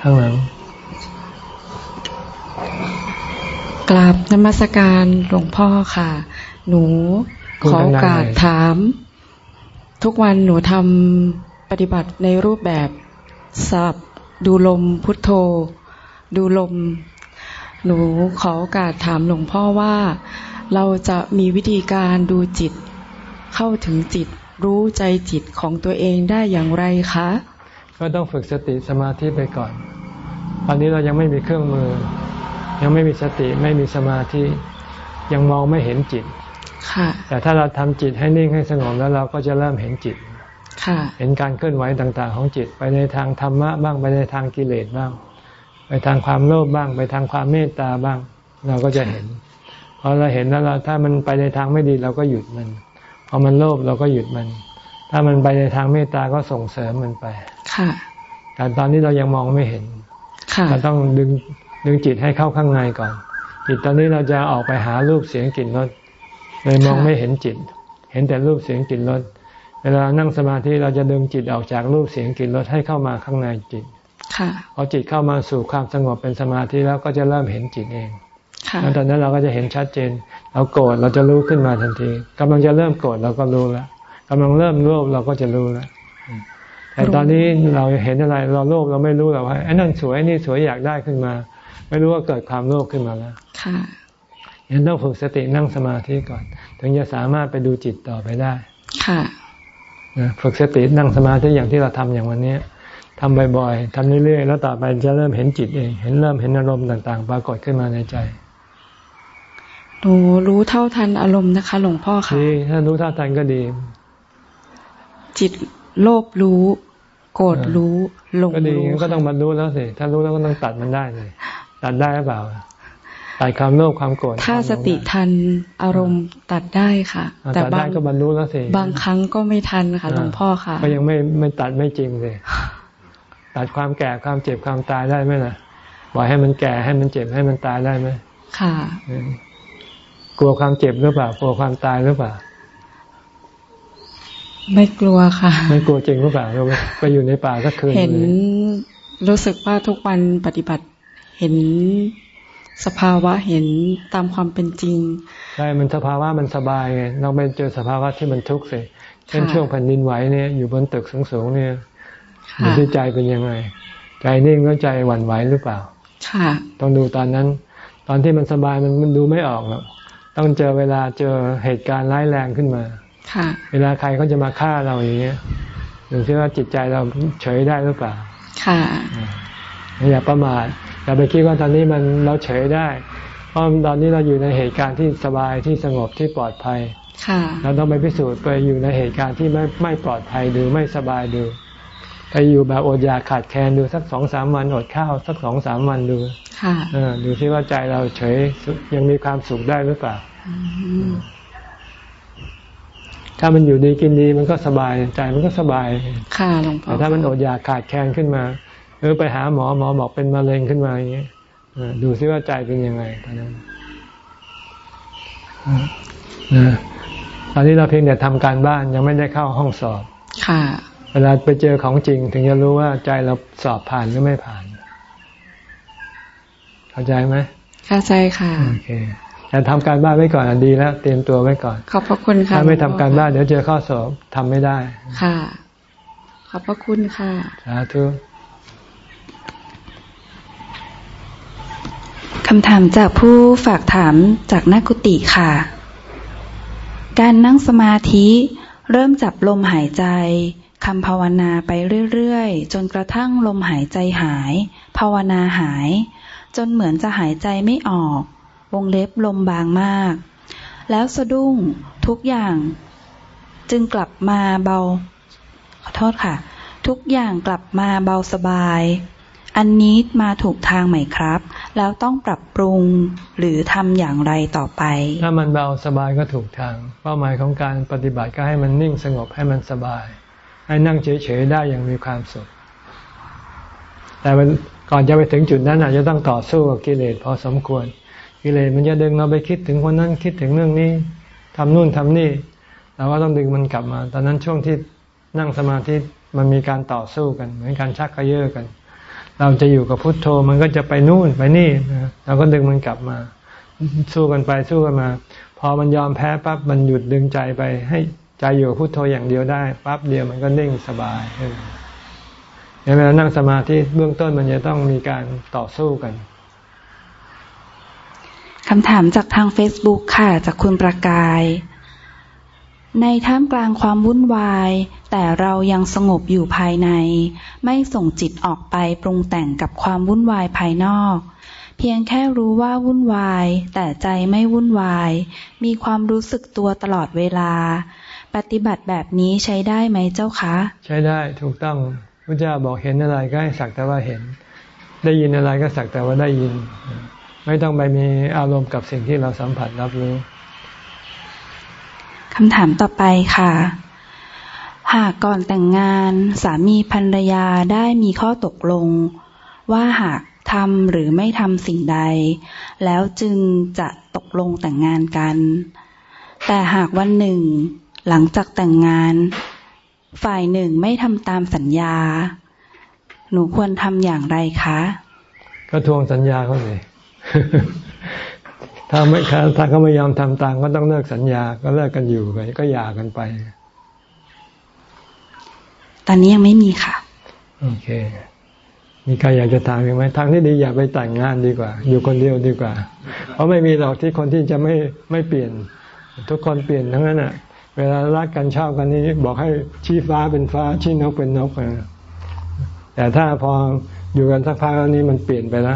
ข้างหลังกราบนมัสการหลวงพ่อค่ะ หนูขอโอกาสถาม ทุกวันหนูทำปฏิบัติในรูปแบบสับดูลมพุทโธ ดูลม หนูขอโอกาสถามหลวงพ่อว่า เราจะมีวิธีการดูจิต เข้าถึงจิตรู้ใจจิตของตัวเองได้อย่างไรคะ ก็ต้องฝึกสติสมาธิไปก่อน ตอนนี้เรายังไม่มีเครื่องมือ ยังไม่มีสติไม่มีสมาธิ ยังมองไม่เห็นจิต แต่ถ้าเราทำจิตให้นิ่งให้สงบแล้วเราก็จะเริ่มเห็นจิตค่ะเห็นการเคลื่อนไหวต่าง ๆ ของจิต ไปในทางธรรมะบ้างไปในทางกิเลสบ้าง ไปทางความโลภบ้าง ไปทางความเมตตาบ้าง เราก็จะเห็นพอเราเห็นแล้วเราถ้ามันไปในทางไม่ดีเราก็หยุดมันพอมันโลภเราก็หยุดมัน ถ้ามันไปในทางเมตตาก็ส่งเสริมมันไปค่ะแต่ตอนนี้เรายังมองไม่เห็นค่ะเราต้องดึงดึงจิตให้เข้าข้างในก่อน จิตตอนนี้เราจะออกไปหารูปเสียงกลิ่นรส เลยมองไม่เห็นจิต เห็นแต่รูปเสียงกลิ่นรสเวลานั่งสมาธิเราจะดึงจิตออกจากรูปเสียงกลิ่นรสให้เข้ามาข้างในจิตค่ะพอจิตเข้ามาสู่ความสงบเป็นสมาธิแล้วก็จะเริ่มเห็นจิตเองค่ะแล้วตอนนั้นเราก็จะเห็นชัดเจน เราโกรธเราจะรู้ขึ้นมาทันทีกำลังจะเริ่มโกรธเราก็รู้แล้วกำลังเริ่มโลภเราก็จะรู้แล้วแต่ตอนนี้เราเห็นอะไรเราโลภเราไม่รู้หรอกว่าไอ้นั่นสวยไอ้นี่สวยอยากได้ขึ้นมา ไม่รู้ว่าเกิดความโลภขึ้นมาแล้วค่ะ ยังต้องฝึกสตินั่งสมาธิก่อน ถึงจะสามารถไปดูจิตต่อไปได้ ค่ะนะฝึกสตินั่งสมาธิอย่างที่เราทำอย่างวันนี้ทำบ่อยๆทำเรื่อยๆ แล้วต่อไปจะเริ่มเห็นจิตเอง เห็นเริ่มเห็นอารมณ์ต่าง ๆ ปรากฏขึ้นมาในใจหนูรู้เท่าทันอารมณ์นะคะ หลวงพ่อค่ะดีถ้ารู้เท่าทันก็ดี จิตโลภรู้ โกรธรู้หลงก็ดีรู้งั้นก็ต้องบรรลุแล้วสิ ถ้ารู้แล้วก็ต้องตัดมันได้เลย ตัดได้หรือเปล่า ตัดความโลภความโกรธถ้าสติทันอารมณ์ตัดได้ค่ะอ่าแต่ตัดบาได้งก็บรรลุแล้วสิบางครั้งก็ไม่ทันค่ะหลวงพ่อค่ะ ก็ยังไม่ไม่ตัดไม่จริงเลยตัดความแก่ความเจ็บความตายได้ไหมล่ะปล่อยให้มันแก่ให้มันเจ็บให้มันตายได้ไหมค่ะอืมกลัวความเจ็บหรือเปล่ากลัวความตายหรือเปล่าไม่กลัวค่ะ ไม่กลัวจริงหรือเปล่าเราไปอยู่ในป่าสักคืนเห็นเลยรู้สึกว่าทุกวันปฏิบัติเห็น สภาวะเห็นตามความเป็นจริงใช่มันสภาวะมันสบายไงเราไปเจอสภาวะที่มันทุกข์สิเช่นค่ะช่วงแผ่นดินไหวเนี่ยอยู่บนตึกสูงๆเนี่ยค่ะอยู่ที่ใจเป็นยังไง ใจนิ่งแล้วใจหวั่นไหวหรือเปล่า ค่ะ ต้องดูตอนนั้น ตอนที่มันสบายมันมันดูไม่ออกหรอกต้องเจอเวลาเจอเหตุการณ์ร้ายแรงขึ้นมา ค่ะ เวลาใครเขาจะมาฆ่าเราอย่างเงี้ยดูซิว่าจิตใจเราเฉยได้หรือเปล่า ค่ะ อย่าประมาท อย่าไปคิดว่าตอนนี้มันเราเฉยได้ เพราะตอนนี้เราอยู่ในเหตุการณ์ที่สบายที่สงบที่ปลอดภัยค่ะเราต้องไปพิสูจน์ไปอยู่ในเหตุการณ์ที่ไม่ไม่ปลอดภัยดูไม่สบายดูไปอยู่แบบอดอยากขาดแคลนดูสักสองสามวันอดข้าวสักสองสามวันดูค่ะเออดูซิว่าใจเราเฉยยังมีความสุขได้หรือเปล่าอืมถ้ามันอยู่ดีกินดีมันก็สบายใจมันก็สบาย ค่ะหลวงพ่อแต่ถ้ามันอดอยากขาดแคลนขึ้นมา หรือไปหาหมอหมอบอกเป็นมะเร็งขึ้นมาอย่างเงี้ยเออดูซิว่าใจเป็นยังไงตอนนั้นนะตอนนี้เราเพียงแต่ทำการบ้านยังไม่ได้เข้าห้องสอบค่ะเวลาไปเจอของจริง ถึงจะรู้ว่าใจเราสอบผ่านหรือไม่ผ่าน เข้าใจไหมเข้าใจค่ะโอเคแต่ทำการบ้านไว้ก่อนอะดีแล้ว เตรียมตัวไว้ก่อน ขอบพระคุณค่ะถ้าไม่ทำการบ้านเดี๋ยวเจอข้อสอบทำไม่ได้ ค่ะ ขอบพระคุณค่ะสาธุำถามจากผู้ฝากถามจากนักกุติค่ะ การนั่งสมาธิเริ่มจับลมหายใจคำภาวนาไปเรื่อยๆ จนกระทั่งลมหายใจหาย ภาวนาหาย จนเหมือนจะหายใจไม่ออก วงเล็บลมบางมาก แล้วสะดุ้งทุกอย่าง จึงกลับมาเบา ขอโทษค่ะ ทุกอย่างกลับมาเบาสบาย อันนี้มาถูกทางไหมครับ แล้วต้องปรับปรุงหรือทำอย่างไรต่อไป ถ้ามันเบาสบายก็ถูกทาง เป้าหมายของการปฏิบัติก็ให้มันนิ่งสงบให้มันสบาย ให้นั่งเฉยๆได้อย่างมีความสุข แต่ก่อนจะไปถึงจุดนั้นอาจจะต้องต่อสู้กับกิเลสพอสมควร กิเลสมันจะดึงเราไปคิดถึงคนนั้นคิดถึงเรื่องนี้ทำนู่นทำนี่เราก็ต้องดึงมันกลับมา ตอนนั้นช่วงที่นั่งสมาธิมันมีการต่อสู้กัน เหมือนการชักกระเยาะกัน เราจะอยู่กับพุทโธมันก็จะไปนู่นไปนี่นะเราก็ดึงมันกลับมา สู้กันไปสู้กันมา พอมันยอมแพ้ปั๊บมันหยุดดึงใจไป ให้ใจอยู่กับพุทโธอย่างเดียวได้ปั๊บเดียวมันก็นิ่งสบายขึ้นเวลานั่งสมาธิเบื้องต้นมันจะต้องมีการต่อสู้กันคำถามจากทาง Facebook ค่ะ จากคุณประกาย ในท่ามกลางความวุ่นวาย แต่เรายังสงบอยู่ภายใน ไม่ส่งจิตออกไปปรุงแต่งกับความวุ่นวายภายนอก เพียงแค่รู้ว่าวุ่นวาย แต่ใจไม่วุ่นวาย มีความรู้สึกตัวตลอดเวลา ปฏิบัติแบบนี้ใช้ได้ไหมเจ้าคะ ใช้ได้ถูกต้องพระเจ้าบอกเห็นอะไรก็ให้สักแต่ว่าเห็น ได้ยินอะไรก็สักแต่ว่าได้ยิน ไม่ต้องไปมีอารมณ์กับสิ่งที่เราสัมผัสรับรู้ คำถามต่อไปค่ะ หากก่อนแต่งงานสามีภรรยาได้มีข้อตกลง ว่าหากทำหรือไม่ทำสิ่งใด แล้วจึงจะตกลงแต่งงานกัน แต่หากวันหนึ่ง หลังจากแต่งงาน ฝ่ายหนึ่งไม่ทำตามสัญญา หนูควรทำอย่างไรคะ ก็ทวงสัญญาเขาเลย ถ้าไม่ถ้าเขาไม่ยอมทำตามก็ต้องเลิกสัญญา ก็เลิกกันอยู่ไปก็หย่ากันไป ตอนนี้ยังไม่มีค่ะ โอเค มีใครอยากจะถามอีกไหมทางที่ดีอย่าไปแต่งงานดีกว่า อยู่คนเดียวดีกว่า เพราะไม่มีหรอกที่คนที่จะไม่ไม่เปลี่ยน ทุกคนเปลี่ยนทั้งนั้นอะ เวลารักกันชอบกันนี้บอกให้ชี้ฟ้าเป็นฟ้าชี้นกเป็นนกนะแต่ถ้าพออยู่กันสักพักแล้วนี้มันเปลี่ยนไปแล้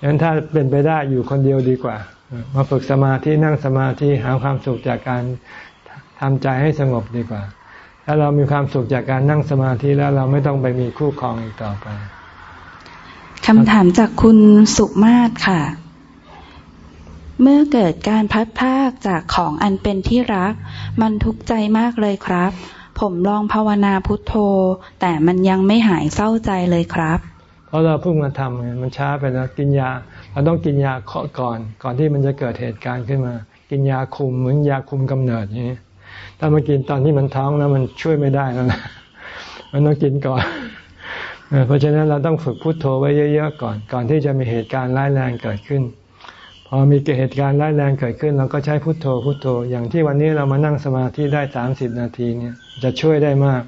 วนะงั้นถ้าเป็นไปได้อยู่คนเดียวดีกว่า มาฝึกสมาธินั่งสมาธิหาความสุขจากการทำใจให้สงบดีกว่า ถ้าเรามีความสุขจากการนั่งสมาธิแล้วเราไม่ต้องไปมีคู่ครองอีกต่อไปคำถามจากคุณสุมาศค่ะ เมื่อเกิดการพัดพากจากของอันเป็นที่รัก มันทุกข์ใจมากเลยครับ ผมลองภาวนาพุทโธ แต่มันยังไม่หายเศร้าใจเลยครับ เพราะเราเพิ่งมาทำไงมันช้าไปแล้วกินยา เราต้องกินยาเคาะก่อน ก่อนที่มันจะเกิดเหตุการณ์ขึ้นมา กินยาคุมเหมือนยาคุมกำเนิดอย่างนี้ ถ้ามากินตอนที่มันท้องแล้วมันช่วยไม่ได้แล้วนะมันต้องกินก่อนเพราะฉะนั้นเราต้องฝึกพุทโธไว้เยอะๆก่อน ก่อนที่จะมีเหตุการณ์ร้ายแรงเกิดขึ้น พอมีเหตุการณ์ร้ายแรงเกิดขึ้น เราก็ใช้พุทโธพุทโธ อย่างที่วันนี้เรามานั่งสมาธิได้สามสิบนาทีเนี่ยจะช่วยได้มาก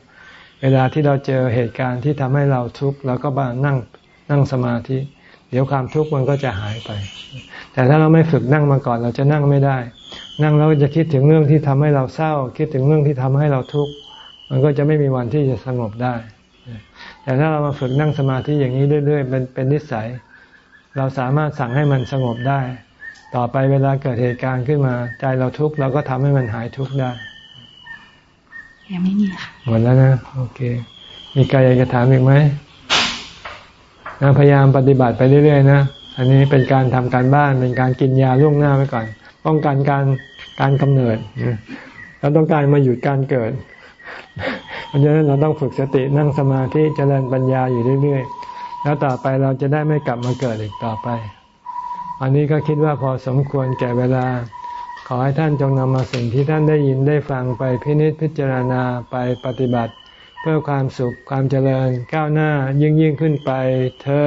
เวลาที่เราเจอเหตุการณ์ที่ทำให้เราทุกข์เราก็มานั่ง นั่งสมาธิ เดี๋ยวความทุกข์มันก็จะหายไป แต่ถ้าเราไม่ฝึกนั่งมาก่อนเราจะนั่งไม่ได้ นั่งแล้วจะคิดถึงเรื่องที่ทำให้เราเศร้า คิดถึงเรื่องที่ทำให้เราทุกข์มันก็จะไม่มีวันที่จะสงบได้ แต่ถ้าเรามาฝึกนั่งสมาธิอย่างนี้เรื่อยๆเป็นเป็นนิสัย เราสามารถสั่งให้มันสงบได้ ต่อไปเวลาเกิดเหตุการณ์ขึ้นมา ใจเราทุกข์เราก็ทำให้มันหายทุกข์ได้ ยังไม่มีค่ะ หมดแล้วนะ โอเค มีใครอยากจะถามอีกไหมนะ พยายามปฏิบัติไปเรื่อยๆนะอันนี้เป็นการทำการบ้านเป็นการกินยาล่วงหน้าไว้ก่อน ป้องกันการการกำเนิดเราต้องการมาหยุดการเกิดเพราะฉะนั้นเราต้องฝึกสตินั่งสมาธิเจริญปัญญาอยู่เรื่อยๆ แล้วต่อไปเราจะได้ไม่กลับมาเกิดอีกต่อไป อันนี้ก็คิดว่าพอสมควรแก่เวลาขขอให้ท่านจงนำมาสิ่งที่ท่านได้ยินได้ฟังไปพินิจพิจารณาไปปฏิบัติ เพื่อความสุขความเจริญก้าวหน้ายิ่งยิ่งขึ้นไปเธอ